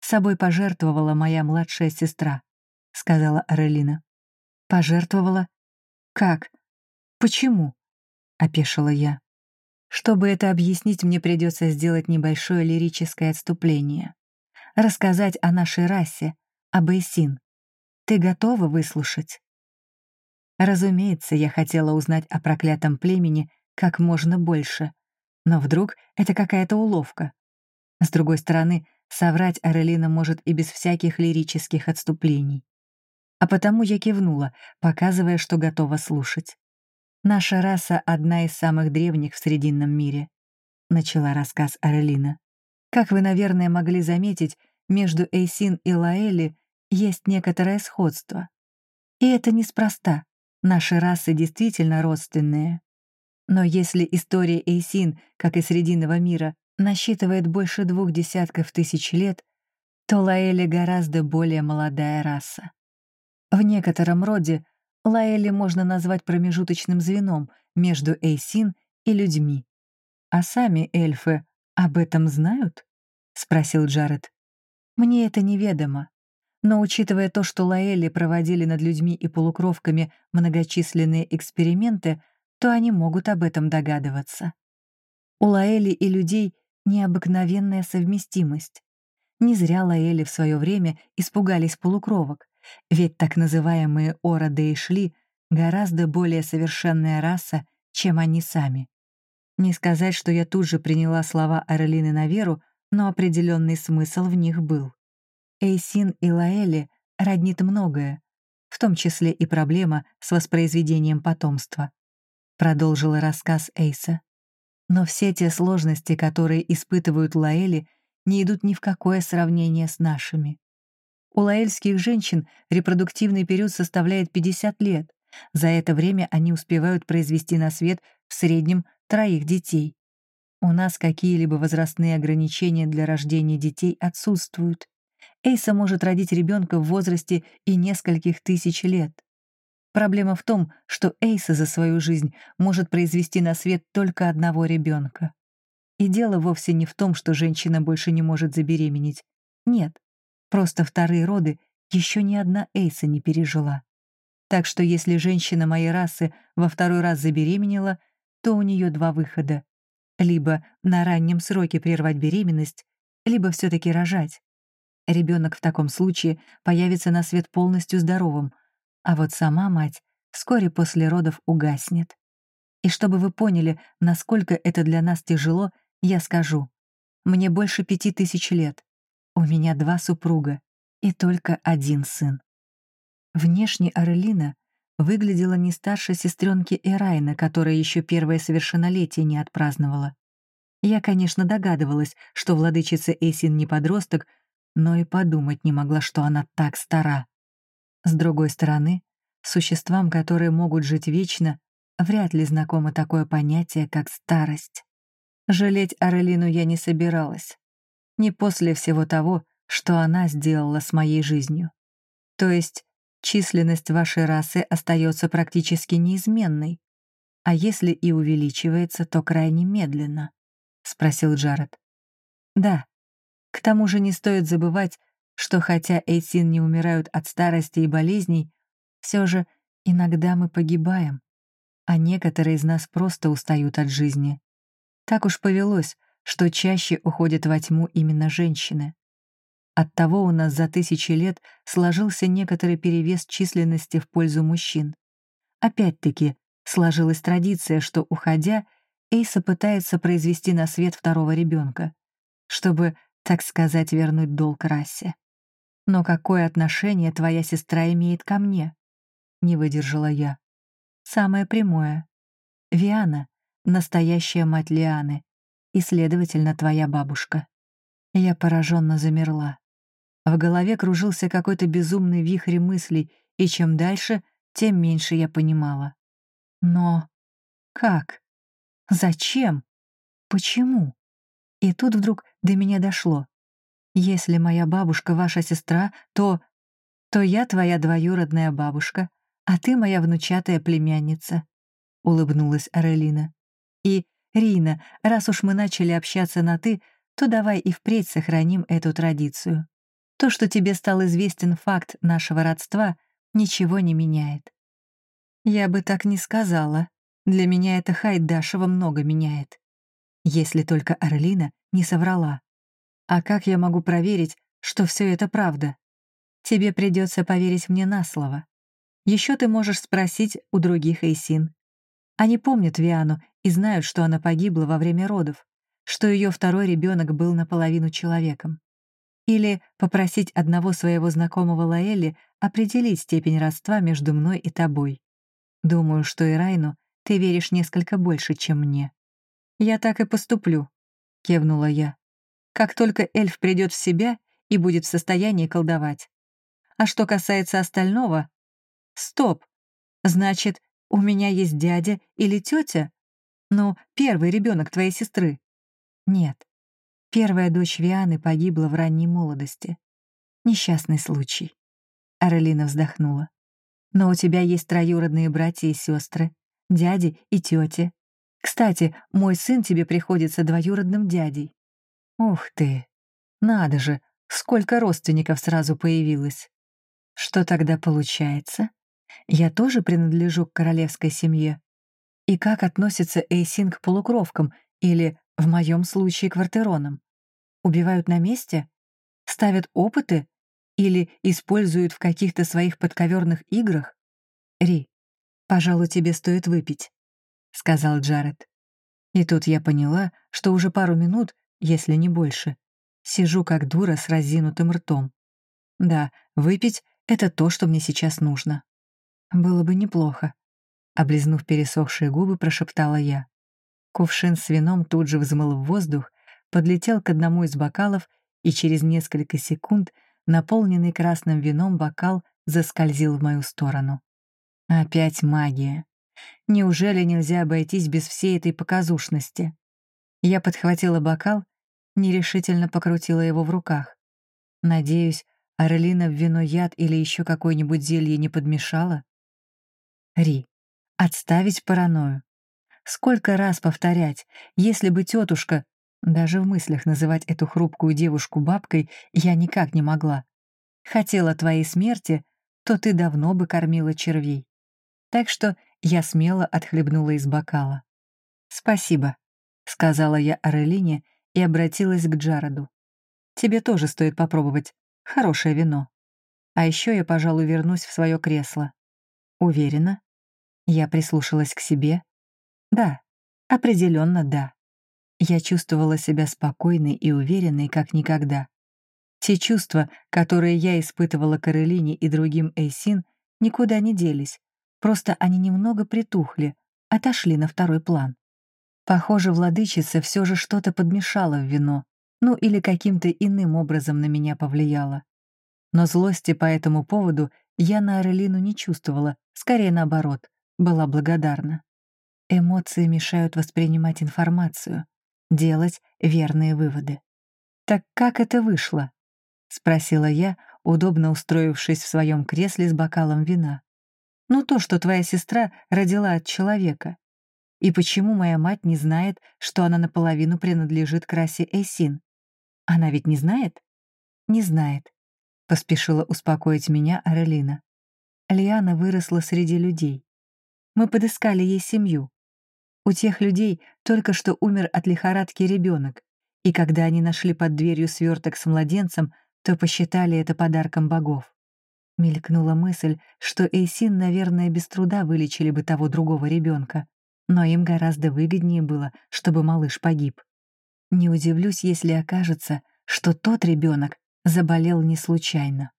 собой пожертвовала моя младшая сестра», — сказала Арелина. «Пожертвовала? Как? Почему?» — опешила я. Чтобы это объяснить, мне придется сделать небольшое лирическое отступление. Рассказать о нашей расе, об Эйсин, ты готова выслушать?» Разумеется, я хотела узнать о проклятом племени как можно больше, но вдруг это какая-то уловка. С другой стороны, соврать Арелина может и без всяких лирических отступлений. А потому я кивнула, показывая, что готова слушать. «Наша раса — одна из самых древних в Срединном мире», — начала рассказ Арелина. «Как вы, наверное, могли заметить, между Эйсин и Лаэли есть некоторое сходство. И это неспроста. Наши расы действительно родственные. Но если история Эйсин, как и Срединного мира, насчитывает больше двух десятков тысяч лет, то Лаэли гораздо более молодая раса. В некотором роде Лаэли можно назвать промежуточным звеном между Эйсин и людьми. «А сами эльфы об этом знают?» — спросил Джаред. «Мне это неведомо. Но учитывая то, что Лаэли проводили над людьми и полукровками многочисленные эксперименты, то они могут об этом догадываться. У Лаэли и людей необыкновенная совместимость. Не зря Лаэли в свое время испугались полукровок, ведь так называемые Ороды и Шли гораздо более совершенная раса, чем они сами. Не сказать, что я тут же приняла слова Арелины на веру, но определенный смысл в них был. Эйсин и Лаэли роднит многое, в том числе и проблема с воспроизведением потомства. Продолжила рассказ Эйса. Но все те сложности, которые испытывают Лаэли, не идут ни в какое сравнение с нашими. У лаэльских женщин репродуктивный период составляет 50 лет. За это время они успевают произвести на свет в среднем троих детей. У нас какие-либо возрастные ограничения для рождения детей отсутствуют. Эйса может родить ребенка в возрасте и нескольких тысяч лет. Проблема в том, что Эйса за свою жизнь может произвести на свет только одного ребенка. И дело вовсе не в том, что женщина больше не может забеременеть. Нет, просто вторые роды еще ни одна Эйса не пережила. Так что если женщина моей расы во второй раз забеременела, то у нее два выхода. Либо на раннем сроке прервать беременность, либо все таки рожать. Ребенок в таком случае появится на свет полностью здоровым, а вот сама мать вскоре после родов угаснет. И чтобы вы поняли, насколько это для нас тяжело, я скажу. Мне больше пяти тысяч лет. У меня два супруга и только один сын. Внешне Арелина выглядела не старше сестренки Эрайна, которая еще первое совершеннолетие не отпраздновала. Я, конечно, догадывалась, что владычица Эсин не подросток, но и подумать не могла, что она так стара. С другой стороны, существам, которые могут жить вечно, вряд ли знакомо такое понятие, как старость. Жалеть Арелину я не собиралась. Не после всего того, что она сделала с моей жизнью. То есть численность вашей расы остается практически неизменной. А если и увеличивается, то крайне медленно, спросил Джаред. Да. К тому же не стоит забывать, что хотя Эйтин не умирают от старости и болезней, все же иногда мы погибаем, а некоторые из нас просто устают от жизни. Так уж повелось, что чаще уходят во тьму именно женщины. Оттого у нас за тысячи лет сложился некоторый перевес численности в пользу мужчин. Опять-таки, сложилась традиция, что, уходя, Эйса пытается произвести на свет второго ребенка, чтобы, так сказать, вернуть долг расе. «Но какое отношение твоя сестра имеет ко мне?» — не выдержала я. «Самое прямое. Виана — настоящая мать Лианы, и, следовательно, твоя бабушка». Я пораженно замерла. В голове кружился какой-то безумный вихрь мыслей, и чем дальше, тем меньше я понимала. Но как? Зачем? Почему? И тут вдруг до меня дошло. Если моя бабушка ваша сестра, то... то я твоя двоюродная бабушка, а ты моя внучатая племянница», — улыбнулась Арелина. «И, Рина, раз уж мы начали общаться на «ты», то давай и впредь сохраним эту традицию. То, что тебе стал известен факт нашего родства, ничего не меняет». «Я бы так не сказала. Для меня это Хайдашева много меняет. Если только Арлина не соврала. А как я могу проверить, что все это правда? Тебе придется поверить мне на слово. Еще ты можешь спросить у других Эйсин. Они помнят Виану и знают, что она погибла во время родов, что ее второй ребенок был наполовину человеком. Или попросить одного своего знакомого Лаэли определить степень родства между мной и тобой. Думаю, что и Райну ты веришь несколько больше, чем мне. Я так и поступлю, — кивнула я как только эльф придет в себя и будет в состоянии колдовать. А что касается остального... Стоп! Значит, у меня есть дядя или тетя? Ну, первый ребенок твоей сестры. Нет. Первая дочь Вианы погибла в ранней молодости. Несчастный случай. Арелина вздохнула. Но у тебя есть троюродные братья и сестры, дяди и тети. Кстати, мой сын тебе приходится двоюродным дядей. Ух ты! Надо же, сколько родственников сразу появилось. Что тогда получается? Я тоже принадлежу к королевской семье? И как относится Эйсин к полукровкам или, в моем случае, к квартеронам? Убивают на месте? Ставят опыты? Или используют в каких-то своих подковерных играх? Ри, пожалуй, тебе стоит выпить, — сказал Джаред. И тут я поняла, что уже пару минут если не больше. Сижу как дура с разинутым ртом. Да, выпить — это то, что мне сейчас нужно. Было бы неплохо. Облизнув пересохшие губы, прошептала я. Кувшин с вином тут же взмыл в воздух, подлетел к одному из бокалов, и через несколько секунд наполненный красным вином бокал заскользил в мою сторону. Опять магия. Неужели нельзя обойтись без всей этой показушности? Я подхватила бокал, нерешительно покрутила его в руках. Надеюсь, Орлина в вино яд или еще какое-нибудь зелье не подмешала? Ри, отставить паранойю. Сколько раз повторять, если бы тетушка, даже в мыслях называть эту хрупкую девушку бабкой я никак не могла, хотела твоей смерти, то ты давно бы кормила червей. Так что я смело отхлебнула из бокала. Спасибо. — сказала я Арелине и обратилась к Джароду. «Тебе тоже стоит попробовать. Хорошее вино. А еще я, пожалуй, вернусь в свое кресло». «Уверена?» Я прислушалась к себе. «Да, определенно да». Я чувствовала себя спокойной и уверенной, как никогда. Те чувства, которые я испытывала к Арелине и другим Эйсин, никуда не делись, просто они немного притухли, отошли на второй план. Похоже, владычица все же что-то подмешала в вино, ну или каким-то иным образом на меня повлияла. Но злости по этому поводу я на Арелину не чувствовала, скорее наоборот, была благодарна. Эмоции мешают воспринимать информацию, делать верные выводы. «Так как это вышло?» — спросила я, удобно устроившись в своем кресле с бокалом вина. «Ну то, что твоя сестра родила от человека. И почему моя мать не знает, что она наполовину принадлежит к расе Эйсин? Она ведь не знает? Не знает. Поспешила успокоить меня Арелина. Лиана выросла среди людей. Мы подыскали ей семью. У тех людей только что умер от лихорадки ребенок, и когда они нашли под дверью сверток с младенцем, то посчитали это подарком богов. Мелькнула мысль, что Эйсин, наверное, без труда вылечили бы того другого ребенка, но им гораздо выгоднее было, чтобы малыш погиб. Не удивлюсь, если окажется, что тот ребенок заболел не случайно.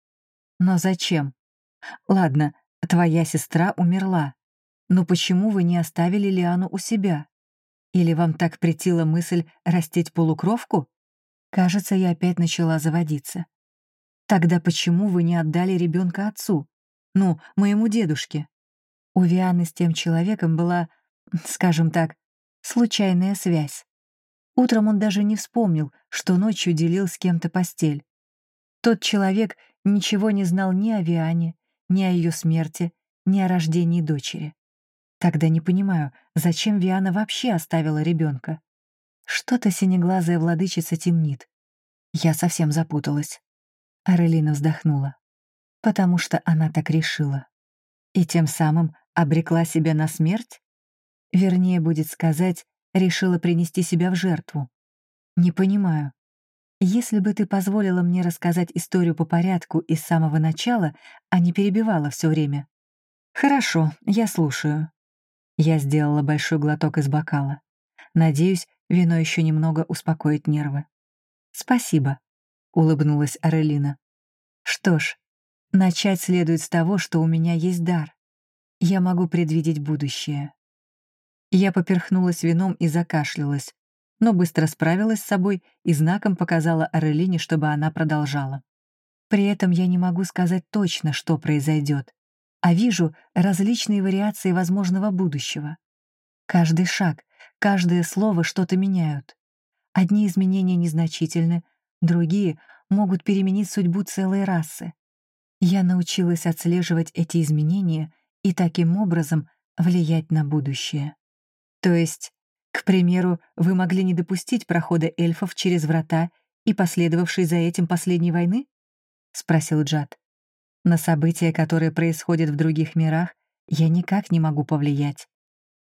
Но зачем? Ладно, твоя сестра умерла. Но почему вы не оставили Лиану у себя? Или вам так претила мысль растить полукровку? Кажется, я опять начала заводиться. Тогда почему вы не отдали ребенка отцу? Ну, моему дедушке. У Вианы с тем человеком была скажем так, случайная связь. Утром он даже не вспомнил, что ночью делил с кем-то постель. Тот человек ничего не знал ни о Виане, ни о ее смерти, ни о рождении дочери. Тогда не понимаю, зачем Виана вообще оставила ребенка. Что-то синеглазая владычица темнит. Я совсем запуталась. Арелина вздохнула. Потому что она так решила. И тем самым обрекла себя на смерть? Вернее, будет сказать, решила принести себя в жертву. Не понимаю. Если бы ты позволила мне рассказать историю по порядку и с самого начала, а не перебивала все время. Хорошо, я слушаю. Я сделала большой глоток из бокала. Надеюсь, вино еще немного успокоит нервы. Спасибо, улыбнулась Арелина. Что ж, начать следует с того, что у меня есть дар. Я могу предвидеть будущее. Я поперхнулась вином и закашлялась, но быстро справилась с собой и знаком показала Арелине, чтобы она продолжала. При этом я не могу сказать точно, что произойдет, а вижу различные вариации возможного будущего. Каждый шаг, каждое слово что-то меняют. Одни изменения незначительны, другие могут переменить судьбу целой расы. Я научилась отслеживать эти изменения и таким образом влиять на будущее. То есть, к примеру, вы могли не допустить прохода эльфов через врата и последовавшей за этим последней войны? спросил Джад. На события, которые происходят в других мирах, я никак не могу повлиять,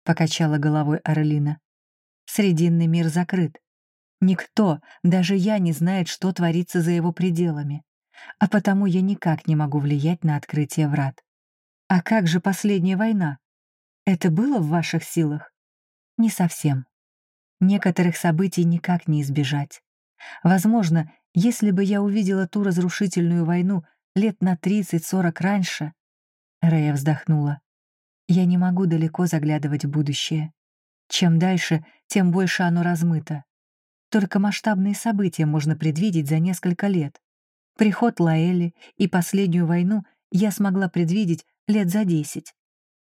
покачала головой Орлина. Срединный мир закрыт. Никто, даже я, не знает, что творится за его пределами, а потому я никак не могу влиять на открытие врат. А как же последняя война? Это было в ваших силах? Не совсем. Некоторых событий никак не избежать. Возможно, если бы я увидела ту разрушительную войну лет на 30-40 раньше... Рэя вздохнула. Я не могу далеко заглядывать в будущее. Чем дальше, тем больше оно размыто. Только масштабные события можно предвидеть за несколько лет. Приход Лаэли и последнюю войну я смогла предвидеть лет за десять.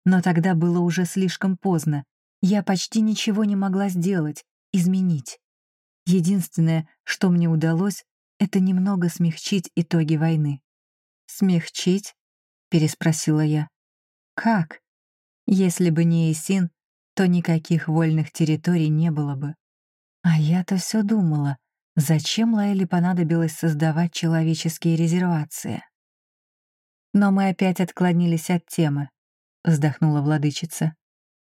Но тогда было уже слишком поздно, я почти ничего не могла сделать, изменить. Единственное, что мне удалось, это немного смягчить итоги войны. «Смягчить?» — переспросила я. «Как? Если бы не Исин, то никаких вольных территорий не было бы. А я-то все думала, зачем Лайли понадобилось создавать человеческие резервации?» «Но мы опять отклонились от темы», — вздохнула владычица.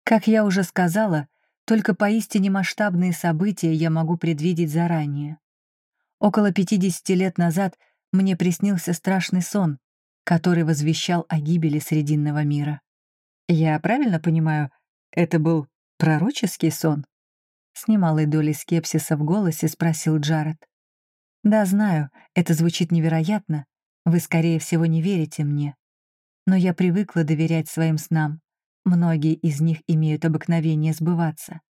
Как я уже сказала, только поистине масштабные события я могу предвидеть заранее. Около 50 лет назад мне приснился страшный сон, который возвещал о гибели Срединного мира. Я правильно понимаю, это был пророческий сон? С немалой долей скепсиса в голосе спросил Джаред. «Да, знаю, это звучит невероятно. Вы, скорее всего, не верите мне. Но я привыкла доверять своим снам. Многие из них имеют обыкновение сбываться.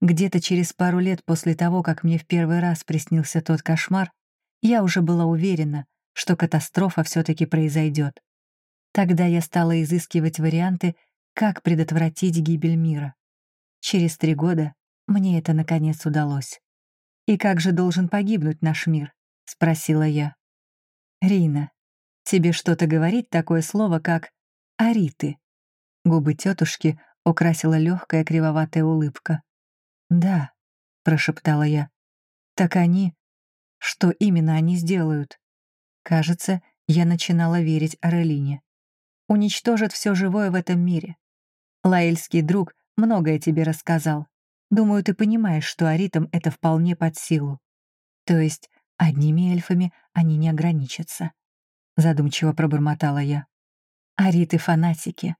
Где-то через пару лет после того, как мне в первый раз приснился тот кошмар, я уже была уверена, что катастрофа все-таки произойдет. Тогда я стала изыскивать варианты, как предотвратить гибель мира. Через три года мне это наконец удалось. «И как же должен погибнуть наш мир?» — спросила я. «Рина, тебе что-то говорит такое слово, как «ариты»?» Губы тетушки украсила легкая кривоватая улыбка. «Да», — прошептала я. «Так они... Что именно они сделают?» Кажется, я начинала верить Арелине. «Уничтожат все живое в этом мире. Лаэльский друг многое тебе рассказал. Думаю, ты понимаешь, что аритам это вполне под силу. То есть одними эльфами они не ограничатся. Задумчиво пробормотала я. Ариты — фанатики.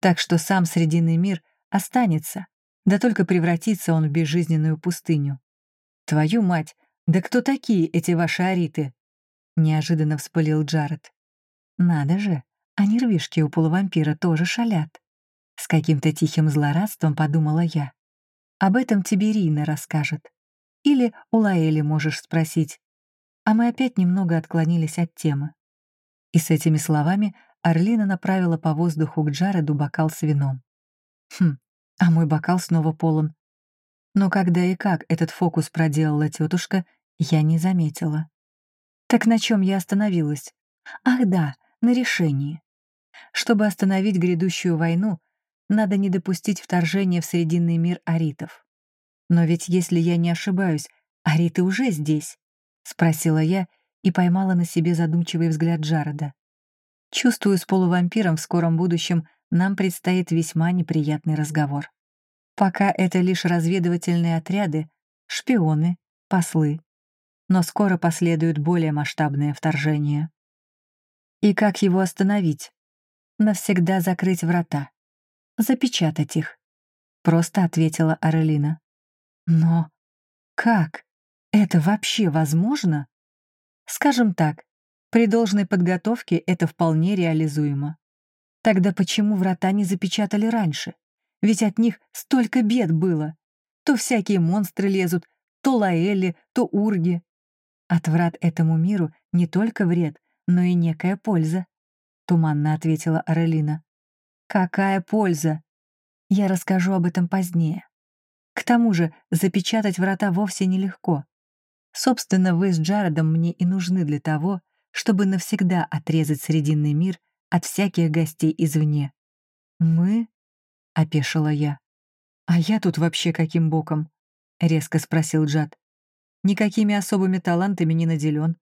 Так что сам Срединный мир останется, да только превратится он в безжизненную пустыню. Твою мать, да кто такие эти ваши ариты? Неожиданно вспылил Джаред. Надо же, а нервишки у полувампира тоже шалят. С каким-то тихим злорадством подумала я. Об этом тебе Рина расскажет. Или у Лаэли можешь спросить. А мы опять немного отклонились от темы. И с этими словами Орлина направила по воздуху к Джареду бокал с вином. Хм, а мой бокал снова полон. Но когда и как этот фокус проделала тетушка, я не заметила. Так на чем я остановилась? Ах да, на решении. Чтобы остановить грядущую войну, надо не допустить вторжения в Срединный мир аритов. Но ведь, если я не ошибаюсь, ариты уже здесь, — спросила я и поймала на себе задумчивый взгляд Джареда. Чувствую, с полувампиром в скором будущем нам предстоит весьма неприятный разговор. Пока это лишь разведывательные отряды, шпионы, послы. Но скоро последуют более масштабные вторжения. И как его остановить? Навсегда закрыть врата. Запечатать их. Просто ответила Арелина. Но как? Это вообще возможно? Скажем так, при должной подготовке это вполне реализуемо. Тогда почему врата не запечатали раньше? Ведь от них столько бед было. То всякие монстры лезут, то лаэли, то урги. От врат этому миру не только вред, но и некая польза, — туманно ответила Арелина. Какая польза? Я расскажу об этом позднее. К тому же запечатать врата вовсе нелегко. Собственно, вы с Джаредом мне и нужны для того, чтобы навсегда отрезать Срединный мир от всяких гостей извне. «Мы?» — опешила я. «А я тут вообще каким боком?» — резко спросил Джад. «Никакими особыми талантами не наделен.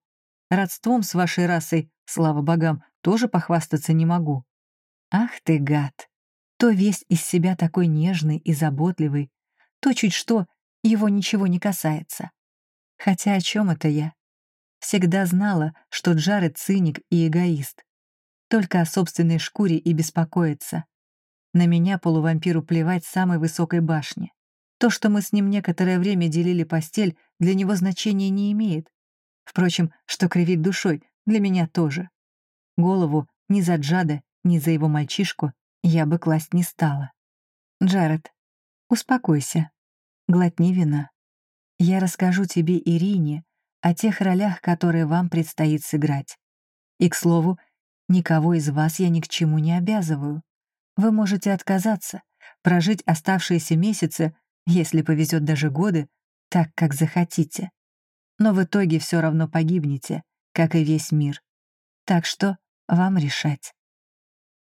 Родством с вашей расой, слава богам, тоже похвастаться не могу». «Ах ты, гад! То весь из себя такой нежный и заботливый, то чуть что его ничего не касается. Хотя о чем это я? Всегда знала, что Джаред циник и эгоист. Только о собственной шкуре и беспокоится. На меня полувампиру плевать самой высокой башни. То, что мы с ним некоторое время делили постель, для него значения не имеет. Впрочем, что кривить душой, для меня тоже. Голову ни за Джада, ни за его мальчишку я бы класть не стала. Джаред, успокойся. Глотни вина. Я расскажу тебе, Ирине, о тех ролях, которые вам предстоит сыграть. И, к слову, никого из вас я ни к чему не обязываю. Вы можете отказаться, прожить оставшиеся месяцы, если повезет даже годы, так, как захотите. Но в итоге все равно погибнете, как и весь мир. Так что вам решать.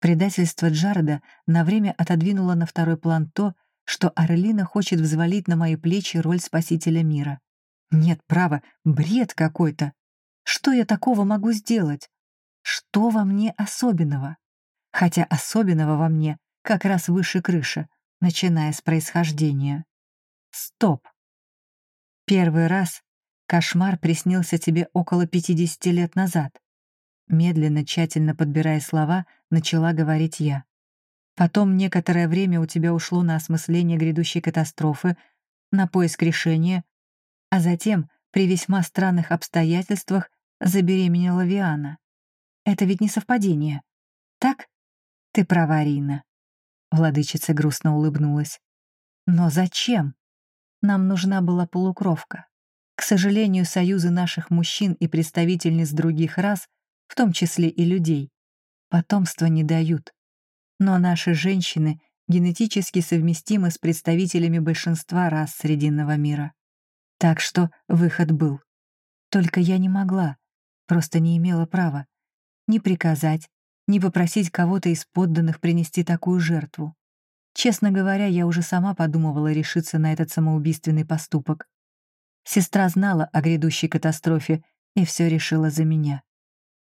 Предательство Джареда на время отодвинуло на второй план то, что Орлина хочет взвалить на мои плечи роль спасителя мира. Нет, права, бред какой-то. Что я такого могу сделать? Что во мне особенного? Хотя особенного во мне как раз выше крыши, начиная с происхождения. Стоп. Первый раз кошмар приснился тебе около 50 лет назад. Медленно, тщательно подбирая слова, начала говорить я. Потом некоторое время у тебя ушло на осмысление грядущей катастрофы, на поиск решения, а затем, при весьма странных обстоятельствах, забеременела Виана. Это ведь не совпадение. Так? Ты права, Рина. Владычица грустно улыбнулась. Но зачем? Нам нужна была полукровка. К сожалению, союзы наших мужчин и представительниц других рас, в том числе и людей, потомства не дают. Но наши женщины генетически совместимы с представителями большинства рас Срединного мира. Так что выход был. Только я не могла, просто не имела права ни приказать, ни попросить кого-то из подданных принести такую жертву. Честно говоря, я уже сама подумывала решиться на этот самоубийственный поступок. Сестра знала о грядущей катастрофе и все решила за меня.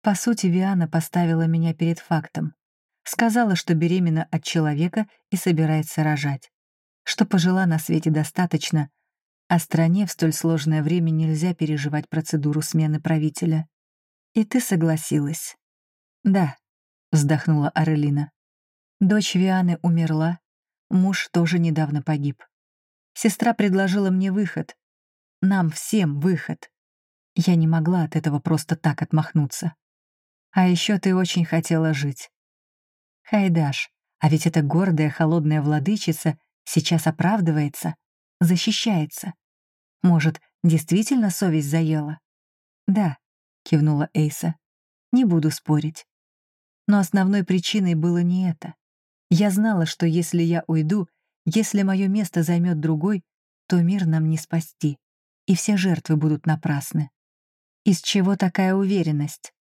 По сути, Виана поставила меня перед фактом. Сказала, что беременна от человека и собирается рожать. Что пожила на свете достаточно, а стране в столь сложное время нельзя переживать процедуру смены правителя. И ты согласилась. «Да», — вздохнула Арелина. «Дочь Вианы умерла, муж тоже недавно погиб. Сестра предложила мне выход. Нам всем выход. Я не могла от этого просто так отмахнуться. А еще ты очень хотела жить. Хайдаш, а ведь эта гордая холодная владычица сейчас оправдывается, защищается. Может, действительно совесть заела? Да, кивнула Эйса. Не буду спорить. Но основной причиной было не это. Я знала, что если я уйду, если мое место займет другой, то мир нам не спасти, и все жертвы будут напрасны. Из чего такая уверенность?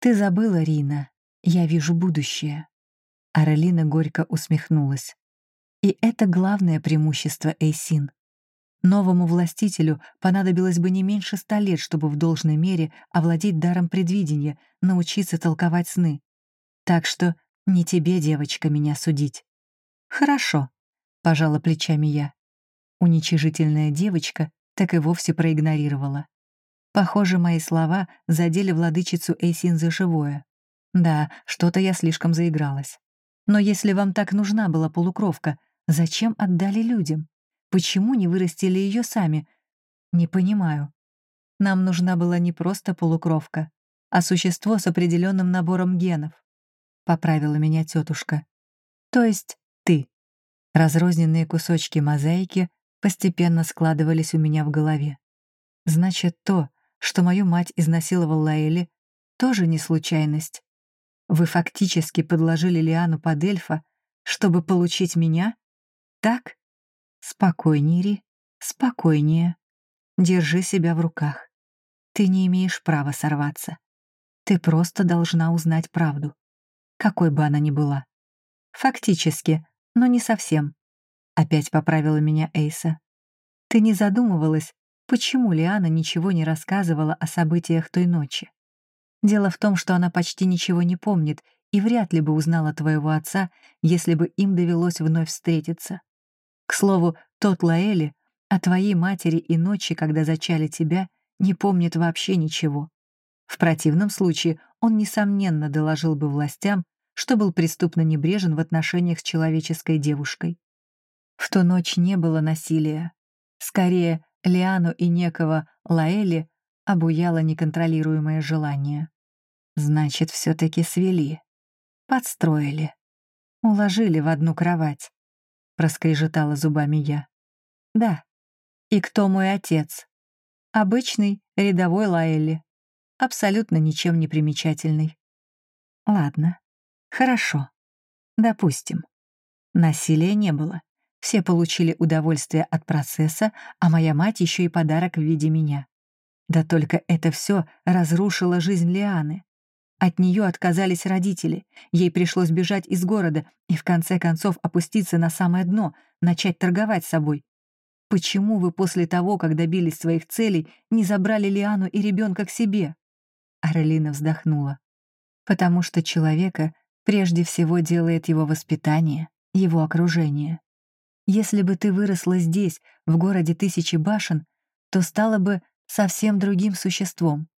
«Ты забыла, Рина. Я вижу будущее». Аралина горько усмехнулась. И это главное преимущество Эйсин. Новому властителю понадобилось бы не меньше ста лет, чтобы в должной мере овладеть даром предвидения, научиться толковать сны. Так что не тебе, девочка, меня судить. Хорошо, — пожала плечами я. Уничижительная девочка так и вовсе проигнорировала. Похоже, мои слова задели владычицу Эйсин за живое. Да, что-то я слишком заигралась. Но если вам так нужна была полукровка, зачем отдали людям? Почему не вырастили ее сами? Не понимаю. Нам нужна была не просто полукровка, а существо с определенным набором генов. Поправила меня тетушка. То есть ты. Разрозненные кусочки мозаики постепенно складывались у меня в голове. Значит, то, что мою мать изнасиловал Лаэли, тоже не случайность. Вы фактически подложили Лиану под эльфа, чтобы получить меня? Так? Спокойнее, Ри, спокойнее. Держи себя в руках. Ты не имеешь права сорваться. Ты просто должна узнать правду, какой бы она ни была. Фактически, но не совсем. Опять поправила меня Эйса. Ты не задумывалась, Почему Лиана ничего не рассказывала о событиях той ночи? Дело в том, что она почти ничего не помнит и вряд ли бы узнала твоего отца, если бы им довелось вновь встретиться. К слову, тот Лаэли о твоей матери и ночи, когда зачали тебя, не помнит вообще ничего. В противном случае он, несомненно, доложил бы властям, что был преступно небрежен в отношениях с человеческой девушкой. В ту ночь не было насилия. Скорее, Лиану и некого Лаэли обуяло неконтролируемое желание. Значит, все таки свели. Подстроили. Уложили в одну кровать. Проскрежетала зубами я. Да. И кто мой отец? Обычный, рядовой Лаэли. Абсолютно ничем не примечательный. Ладно. Хорошо. Допустим. Насилия не было. Все получили удовольствие от процесса, а моя мать еще и подарок в виде меня. Да только это все разрушило жизнь Лианы. От нее отказались родители, ей пришлось бежать из города и в конце концов опуститься на самое дно, начать торговать собой. Почему вы после того, как добились своих целей, не забрали Лиану и ребенка к себе? Арелина вздохнула. Потому что человека прежде всего делает его воспитание, его окружение. Если бы ты выросла здесь, в городе тысячи башен, то стала бы совсем другим существом.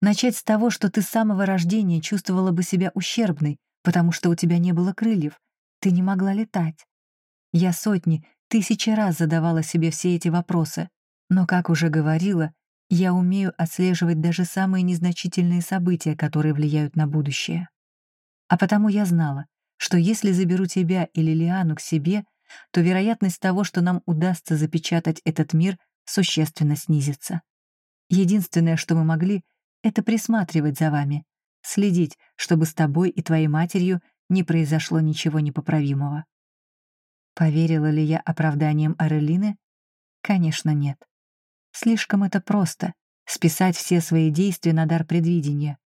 Начать с того, что ты с самого рождения чувствовала бы себя ущербной, потому что у тебя не было крыльев, ты не могла летать. Я сотни, тысячи раз задавала себе все эти вопросы, но, как уже говорила, я умею отслеживать даже самые незначительные события, которые влияют на будущее. А потому я знала, что если заберу тебя или Лиану к себе — то вероятность того, что нам удастся запечатать этот мир, существенно снизится. Единственное, что мы могли, это присматривать за вами, следить, чтобы с тобой и твоей матерью не произошло ничего непоправимого. Поверила ли я оправданиям Арелины? Конечно, нет. Слишком это просто — списать все свои действия на дар предвидения.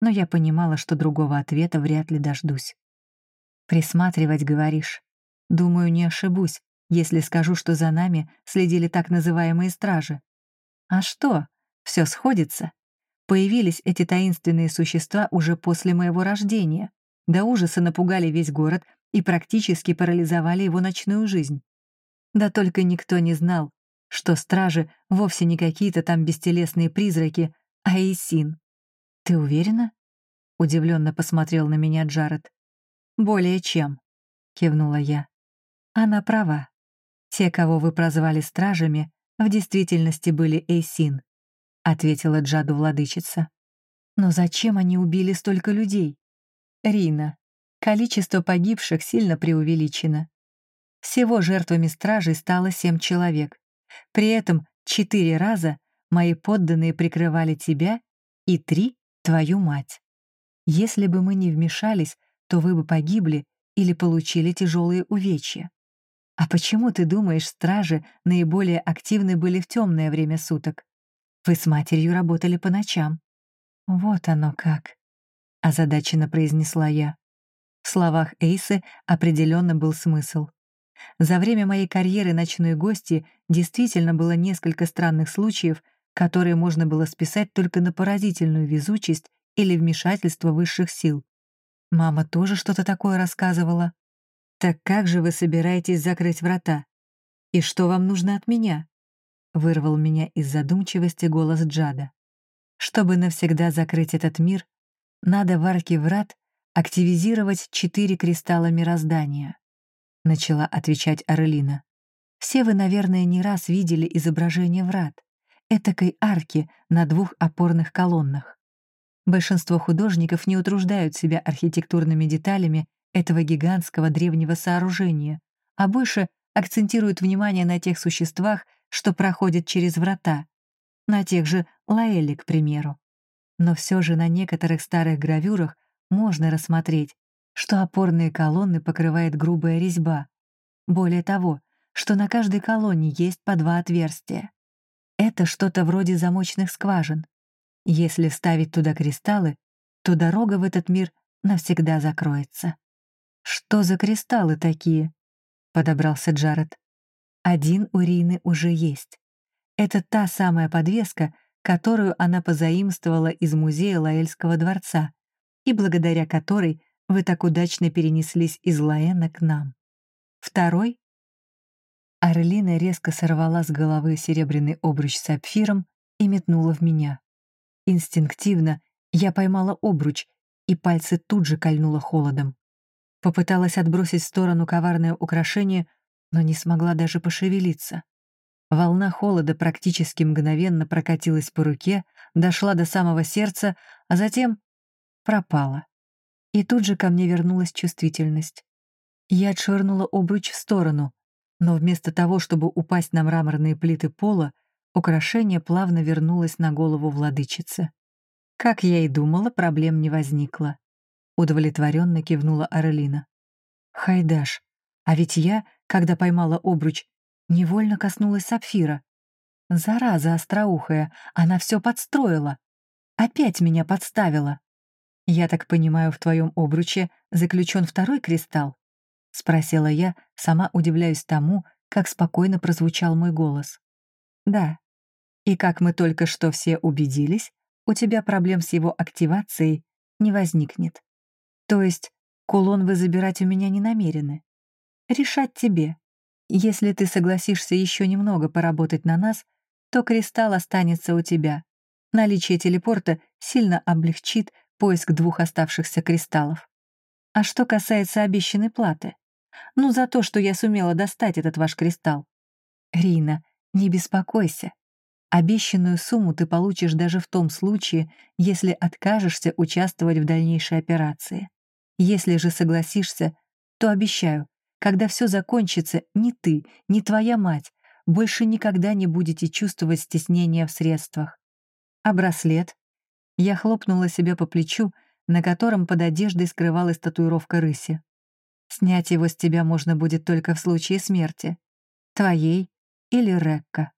Но я понимала, что другого ответа вряд ли дождусь. «Присматривать, говоришь?» Думаю, не ошибусь, если скажу, что за нами следили так называемые стражи. А что? Все сходится. Появились эти таинственные существа уже после моего рождения. До ужаса напугали весь город и практически парализовали его ночную жизнь. Да только никто не знал, что стражи вовсе не какие-то там бестелесные призраки, а Эйсин. «Ты уверена?» — удивленно посмотрел на меня Джаред. «Более чем», — кивнула я. «Она права. Те, кого вы прозвали стражами, в действительности были Эйсин», — ответила Джаду владычица. «Но зачем они убили столько людей?» «Рина, количество погибших сильно преувеличено. Всего жертвами стражей стало семь человек. При этом четыре раза мои подданные прикрывали тебя и три — твою мать. Если бы мы не вмешались, то вы бы погибли или получили тяжелые увечья. А почему ты думаешь, стражи наиболее активны были в темное время суток? Вы с матерью работали по ночам. Вот оно как, озадаченно произнесла я. В словах Эйсы определенно был смысл. За время моей карьеры ночной гости действительно было несколько странных случаев, которые можно было списать только на поразительную везучесть или вмешательство высших сил. Мама тоже что-то такое рассказывала. «Так как же вы собираетесь закрыть врата? И что вам нужно от меня?» Вырвал меня из задумчивости голос Джада. «Чтобы навсегда закрыть этот мир, надо в арке врат активизировать четыре кристалла мироздания», — начала отвечать Орлина. «Все вы, наверное, не раз видели изображение врат, этакой арки на двух опорных колоннах. Большинство художников не утруждают себя архитектурными деталями этого гигантского древнего сооружения, а больше акцентируют внимание на тех существах, что проходят через врата, на тех же Лаэлли, к примеру. Но все же на некоторых старых гравюрах можно рассмотреть, что опорные колонны покрывает грубая резьба. Более того, что на каждой колонне есть по два отверстия. Это что-то вроде замочных скважин. Если вставить туда кристаллы, то дорога в этот мир навсегда закроется. «Что за кристаллы такие?» — подобрался Джаред. «Один у Рины уже есть. Это та самая подвеска, которую она позаимствовала из музея Лаэльского дворца и благодаря которой вы так удачно перенеслись из Лаэна к нам. Второй Орлина резко сорвала с головы серебряный обруч с сапфиром и метнула в меня. Инстинктивно я поймала обруч, и пальцы тут же кольнуло холодом. Попыталась отбросить в сторону коварное украшение, но не смогла даже пошевелиться. Волна холода практически мгновенно прокатилась по руке, дошла до самого сердца, а затем пропала. И тут же ко мне вернулась чувствительность. Я отшвырнула обруч в сторону, но вместо того, чтобы упасть на мраморные плиты пола, украшение плавно вернулось на голову владычицы. Как я и думала, проблем не возникло. Удовлетворенно кивнула Арелина. Хайдаш, а ведь я, когда поймала обруч, невольно коснулась сапфира. Зараза остроухая, она все подстроила. Опять меня подставила. Я так понимаю, в твоем обруче заключен второй кристалл? Спросила я, сама удивляюсь тому, как спокойно прозвучал мой голос. Да. И как мы только что все убедились, у тебя проблем с его активацией не возникнет. То есть кулон вы забирать у меня не намерены. Решать тебе. Если ты согласишься еще немного поработать на нас, то кристалл останется у тебя. Наличие телепорта сильно облегчит поиск двух оставшихся кристаллов. А что касается обещанной платы? Ну, за то, что я сумела достать этот ваш кристалл. Рина, не беспокойся. Обещанную сумму ты получишь даже в том случае, если откажешься участвовать в дальнейшей операции. Если же согласишься, то обещаю, когда все закончится, ни ты, ни твоя мать больше никогда не будете чувствовать стеснения в средствах. А браслет? Я хлопнула себя по плечу, на котором под одеждой скрывалась татуировка рыси. Снять его с тебя можно будет только в случае смерти. Твоей или Рекка.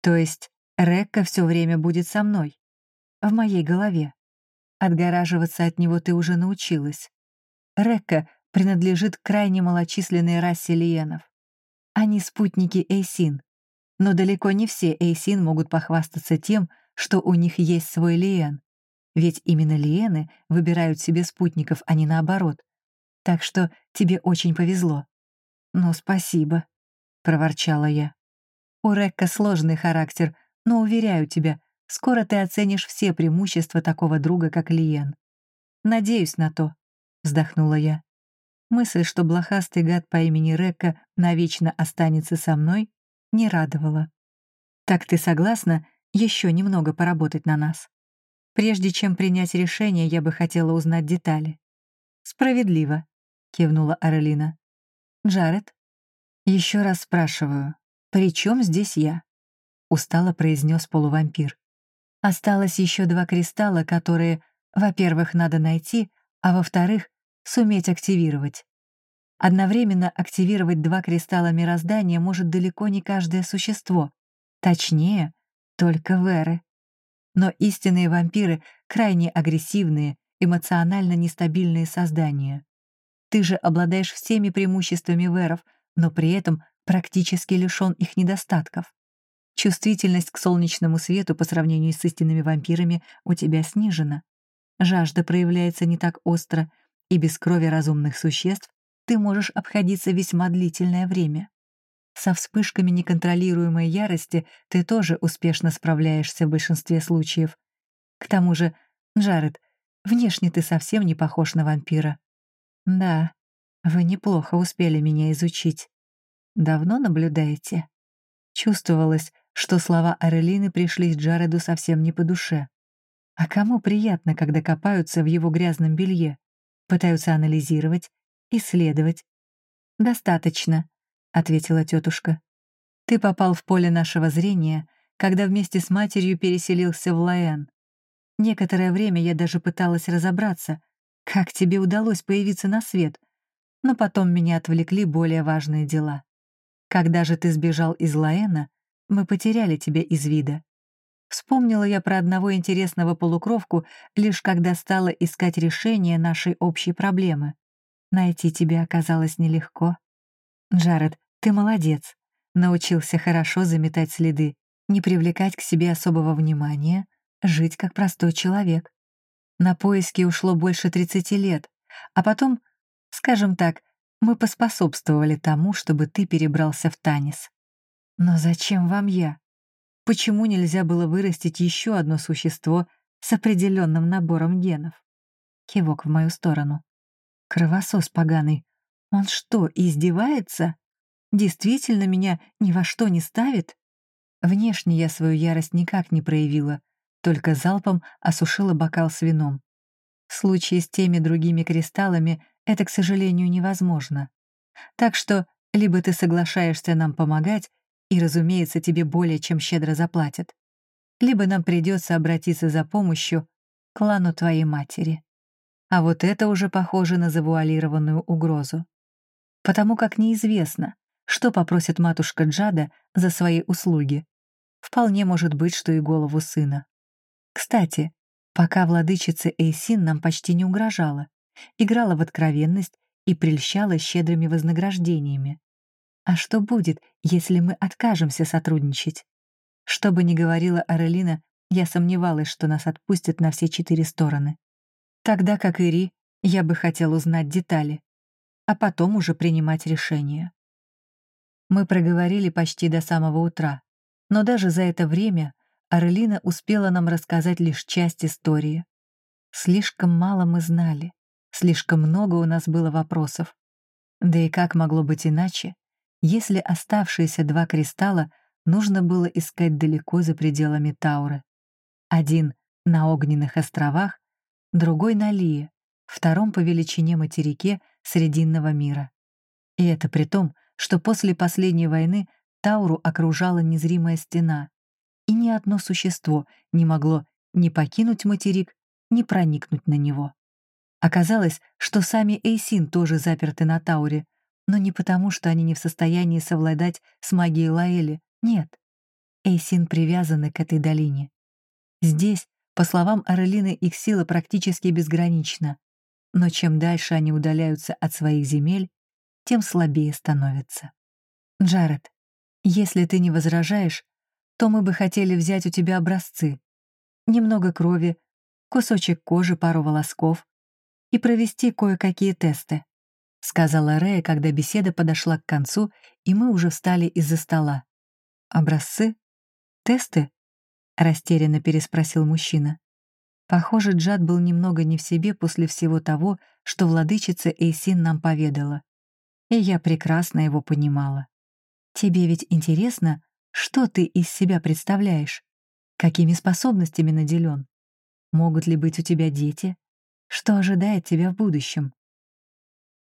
То есть Рекка все время будет со мной. В моей голове. Отгораживаться от него ты уже научилась. Рекка принадлежит крайне малочисленной расе лиенов. Они спутники Эйсин, но далеко не все Эйсин могут похвастаться тем, что у них есть свой лиен. Ведь именно лиены выбирают себе спутников, а не наоборот. Так что тебе очень повезло. «Ну, спасибо», — проворчала я. «У Рекка сложный характер, но, уверяю тебя, скоро ты оценишь все преимущества такого друга, как Лиен. Надеюсь на то», — вздохнула я. Мысль, что блохастый гад по имени Рекка навечно останется со мной, не радовала. «Так ты согласна еще немного поработать на нас? Прежде чем принять решение, я бы хотела узнать детали». «Справедливо», — кивнула Арелина. «Джаред?» «Еще раз спрашиваю, при чем здесь я?» — устало произнес полувампир. «Осталось еще два кристалла, которые, во-первых, надо найти, а во-вторых, суметь активировать. Одновременно активировать два кристалла мироздания может далеко не каждое существо. Точнее, только веры. Но истинные вампиры — крайне агрессивные, эмоционально нестабильные создания. Ты же обладаешь всеми преимуществами веров, но при этом практически лишён их недостатков. Чувствительность к солнечному свету по сравнению с истинными вампирами у тебя снижена. Жажда проявляется не так остро, и без крови разумных существ ты можешь обходиться весьма длительное время. Со вспышками неконтролируемой ярости ты тоже успешно справляешься в большинстве случаев. К тому же, Джаред, внешне ты совсем не похож на вампира. Да, вы неплохо успели меня изучить. Давно наблюдаете? Чувствовалось, что слова Арелины пришлись Джареду совсем не по душе. А кому приятно, когда копаются в его грязном белье, пытаются анализировать, исследовать? «Достаточно», — ответила тетушка. «Ты попал в поле нашего зрения, когда вместе с матерью переселился в Лаэн. Некоторое время я даже пыталась разобраться, как тебе удалось появиться на свет? Но потом меня отвлекли более важные дела. Когда же ты сбежал из Лаэна, мы потеряли тебя из вида. Вспомнила я про одного интересного полукровку, лишь когда стала искать решение нашей общей проблемы. Найти тебя оказалось нелегко. Джаред, ты молодец. Научился хорошо заметать следы, не привлекать к себе особого внимания, жить как простой человек. На поиски ушло больше 30 лет, а потом, скажем так, мы поспособствовали тому, чтобы ты перебрался в Танис. Но зачем вам я? Почему нельзя было вырастить еще одно существо с определенным набором генов? Кивок в мою сторону. Кровосос поганый. Он что, издевается? Действительно меня ни во что не ставит? Внешне я свою ярость никак не проявила, только залпом осушила бокал с вином. В случае с теми другими кристаллами это, к сожалению, невозможно. Так что либо ты соглашаешься нам помогать, и, разумеется, тебе более чем щедро заплатят, либо нам придется обратиться за помощью к клану твоей матери. А вот это уже похоже на завуалированную угрозу. Потому как неизвестно, что попросит матушка Джада за свои услуги. Вполне может быть, что и голову сына. Кстати, пока владычица Эйсин нам почти не угрожала, играла в откровенность и прельщала щедрыми вознаграждениями. А что будет, если мы откажемся сотрудничать? Что бы ни говорила Арелина, я сомневалась, что нас отпустят на все четыре стороны. Тогда, как и Ри, я бы хотел узнать детали, а потом уже принимать решение. Мы проговорили почти до самого утра, но даже за это время Арлина успела нам рассказать лишь часть истории. Слишком мало мы знали, слишком много у нас было вопросов. Да и как могло быть иначе, если оставшиеся два кристалла нужно было искать далеко за пределами Тауры? Один — на Огненных островах, другой — на Лие, втором по величине материке Срединного мира. И это при том, что после последней войны Тауру окружала незримая стена, и ни одно существо не могло ни покинуть материк, ни проникнуть на него. Оказалось, что сами Эйсин тоже заперты на Тауре, но не потому, что они не в состоянии совладать с магией Лаэли, нет. Эйсин привязаны к этой долине. Здесь, по словам Арелины, их сила практически безгранична. Но чем дальше они удаляются от своих земель, тем слабее становятся. Джаред, если ты не возражаешь, то мы бы хотели взять у тебя образцы. Немного крови, кусочек кожи, пару волосков и провести кое-какие тесты», — сказала Рея, когда беседа подошла к концу, и мы уже встали из-за стола. «Образцы? Тесты?» — растерянно переспросил мужчина. Похоже, Джад был немного не в себе после всего того, что владычица Эйсин нам поведала. И я прекрасно его понимала. «Тебе ведь интересно, что ты из себя представляешь? Какими способностями наделен? Могут ли быть у тебя дети? Что ожидает тебя в будущем?»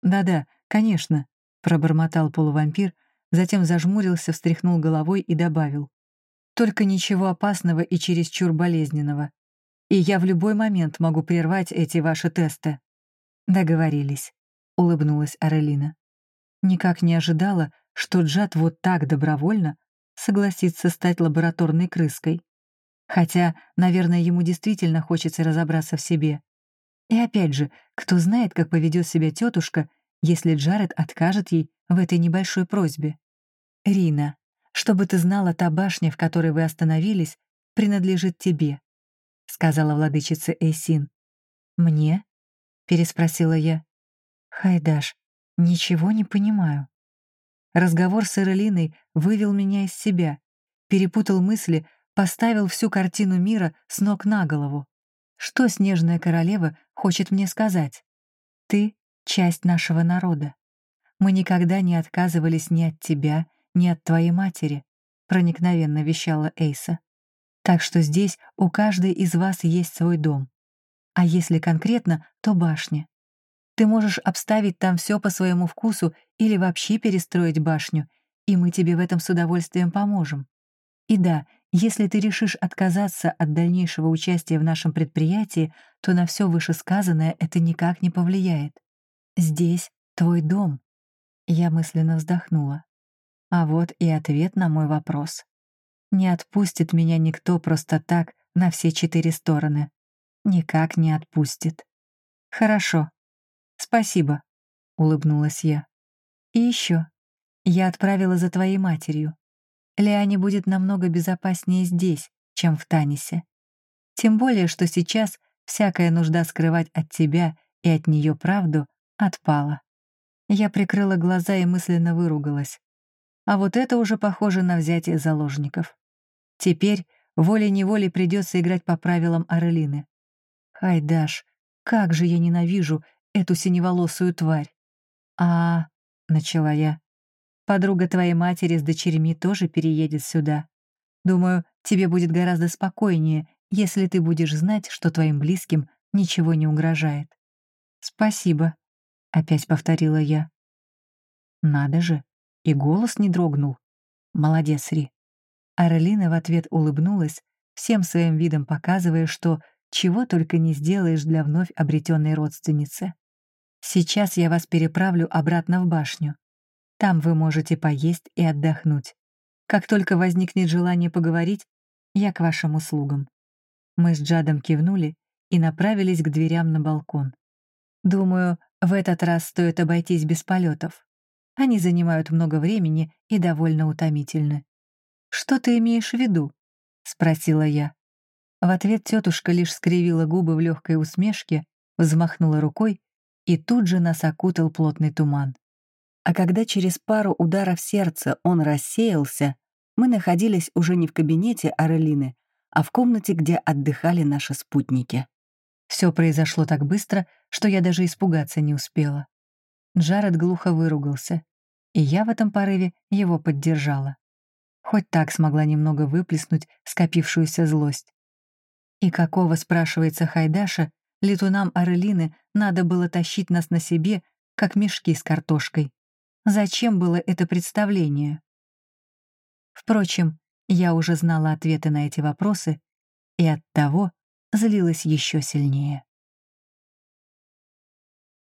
«Да-да, конечно», — пробормотал полувампир, затем зажмурился, встряхнул головой и добавил. «Только ничего опасного и чересчур болезненного. И я в любой момент могу прервать эти ваши тесты». «Договорились», — улыбнулась Арелина. Никак не ожидала, что Джад вот так добровольно согласится стать лабораторной крыской. Хотя, наверное, ему действительно хочется разобраться в себе. И опять же, кто знает, как поведет себя тетушка, если Джаред откажет ей в этой небольшой просьбе. «Рина, чтобы ты знала, та башня, в которой вы остановились, принадлежит тебе», — сказала владычица Эйсин. «Мне?» — переспросила я. «Хайдаш, ничего не понимаю». Разговор с Эрелиной вывел меня из себя, перепутал мысли, поставил всю картину мира с ног на голову. Что снежная королева хочет мне сказать? Ты — часть нашего народа. Мы никогда не отказывались ни от тебя, ни от твоей матери, проникновенно вещала Эйса. Так что здесь у каждой из вас есть свой дом. А если конкретно, то башня. Ты можешь обставить там все по своему вкусу или вообще перестроить башню, и мы тебе в этом с удовольствием поможем. И да, если ты решишь отказаться от дальнейшего участия в нашем предприятии, то на все вышесказанное это никак не повлияет. Здесь твой дом. Я мысленно вздохнула. А вот и ответ на мой вопрос. Не отпустит меня никто просто так на все четыре стороны. Никак не отпустит. Хорошо, «Спасибо», — улыбнулась я. «И еще. Я отправила за твоей матерью. Лиане будет намного безопаснее здесь, чем в Танисе. Тем более, что сейчас всякая нужда скрывать от тебя и от нее правду отпала». Я прикрыла глаза и мысленно выругалась. А вот это уже похоже на взятие заложников. Теперь волей-неволей придется играть по правилам Арелины. Хайдаш, как же я ненавижу эту синеволосую тварь. «А...» — начала я. «Подруга твоей матери с дочерьми тоже переедет сюда. Думаю, тебе будет гораздо спокойнее, если ты будешь знать, что твоим близким ничего не угрожает». «Спасибо», — опять повторила я. «Надо же!» И голос не дрогнул. «Молодец, Ри». Арелина в ответ улыбнулась, всем своим видом показывая, что чего только не сделаешь для вновь обретенной родственницы. Сейчас я вас переправлю обратно в башню. Там вы можете поесть и отдохнуть. Как только возникнет желание поговорить, я к вашим услугам». Мы с Джадом кивнули и направились к дверям на балкон. Думаю, в этот раз стоит обойтись без полетов. Они занимают много времени и довольно утомительны. «Что ты имеешь в виду?» — спросила я. В ответ тетушка лишь скривила губы в легкой усмешке, взмахнула рукой, и тут же нас окутал плотный туман. А когда через пару ударов сердца он рассеялся, мы находились уже не в кабинете Арелины, а в комнате, где отдыхали наши спутники. Все произошло так быстро, что я даже испугаться не успела. Джаред глухо выругался, и я в этом порыве его поддержала. Хоть так смогла немного выплеснуть скопившуюся злость. И какого, спрашивается Хайдаша, летунам Арелины надо было тащить нас на себе, как мешки с картошкой. Зачем было это представление? Впрочем, я уже знала ответы на эти вопросы и оттого злилась еще сильнее.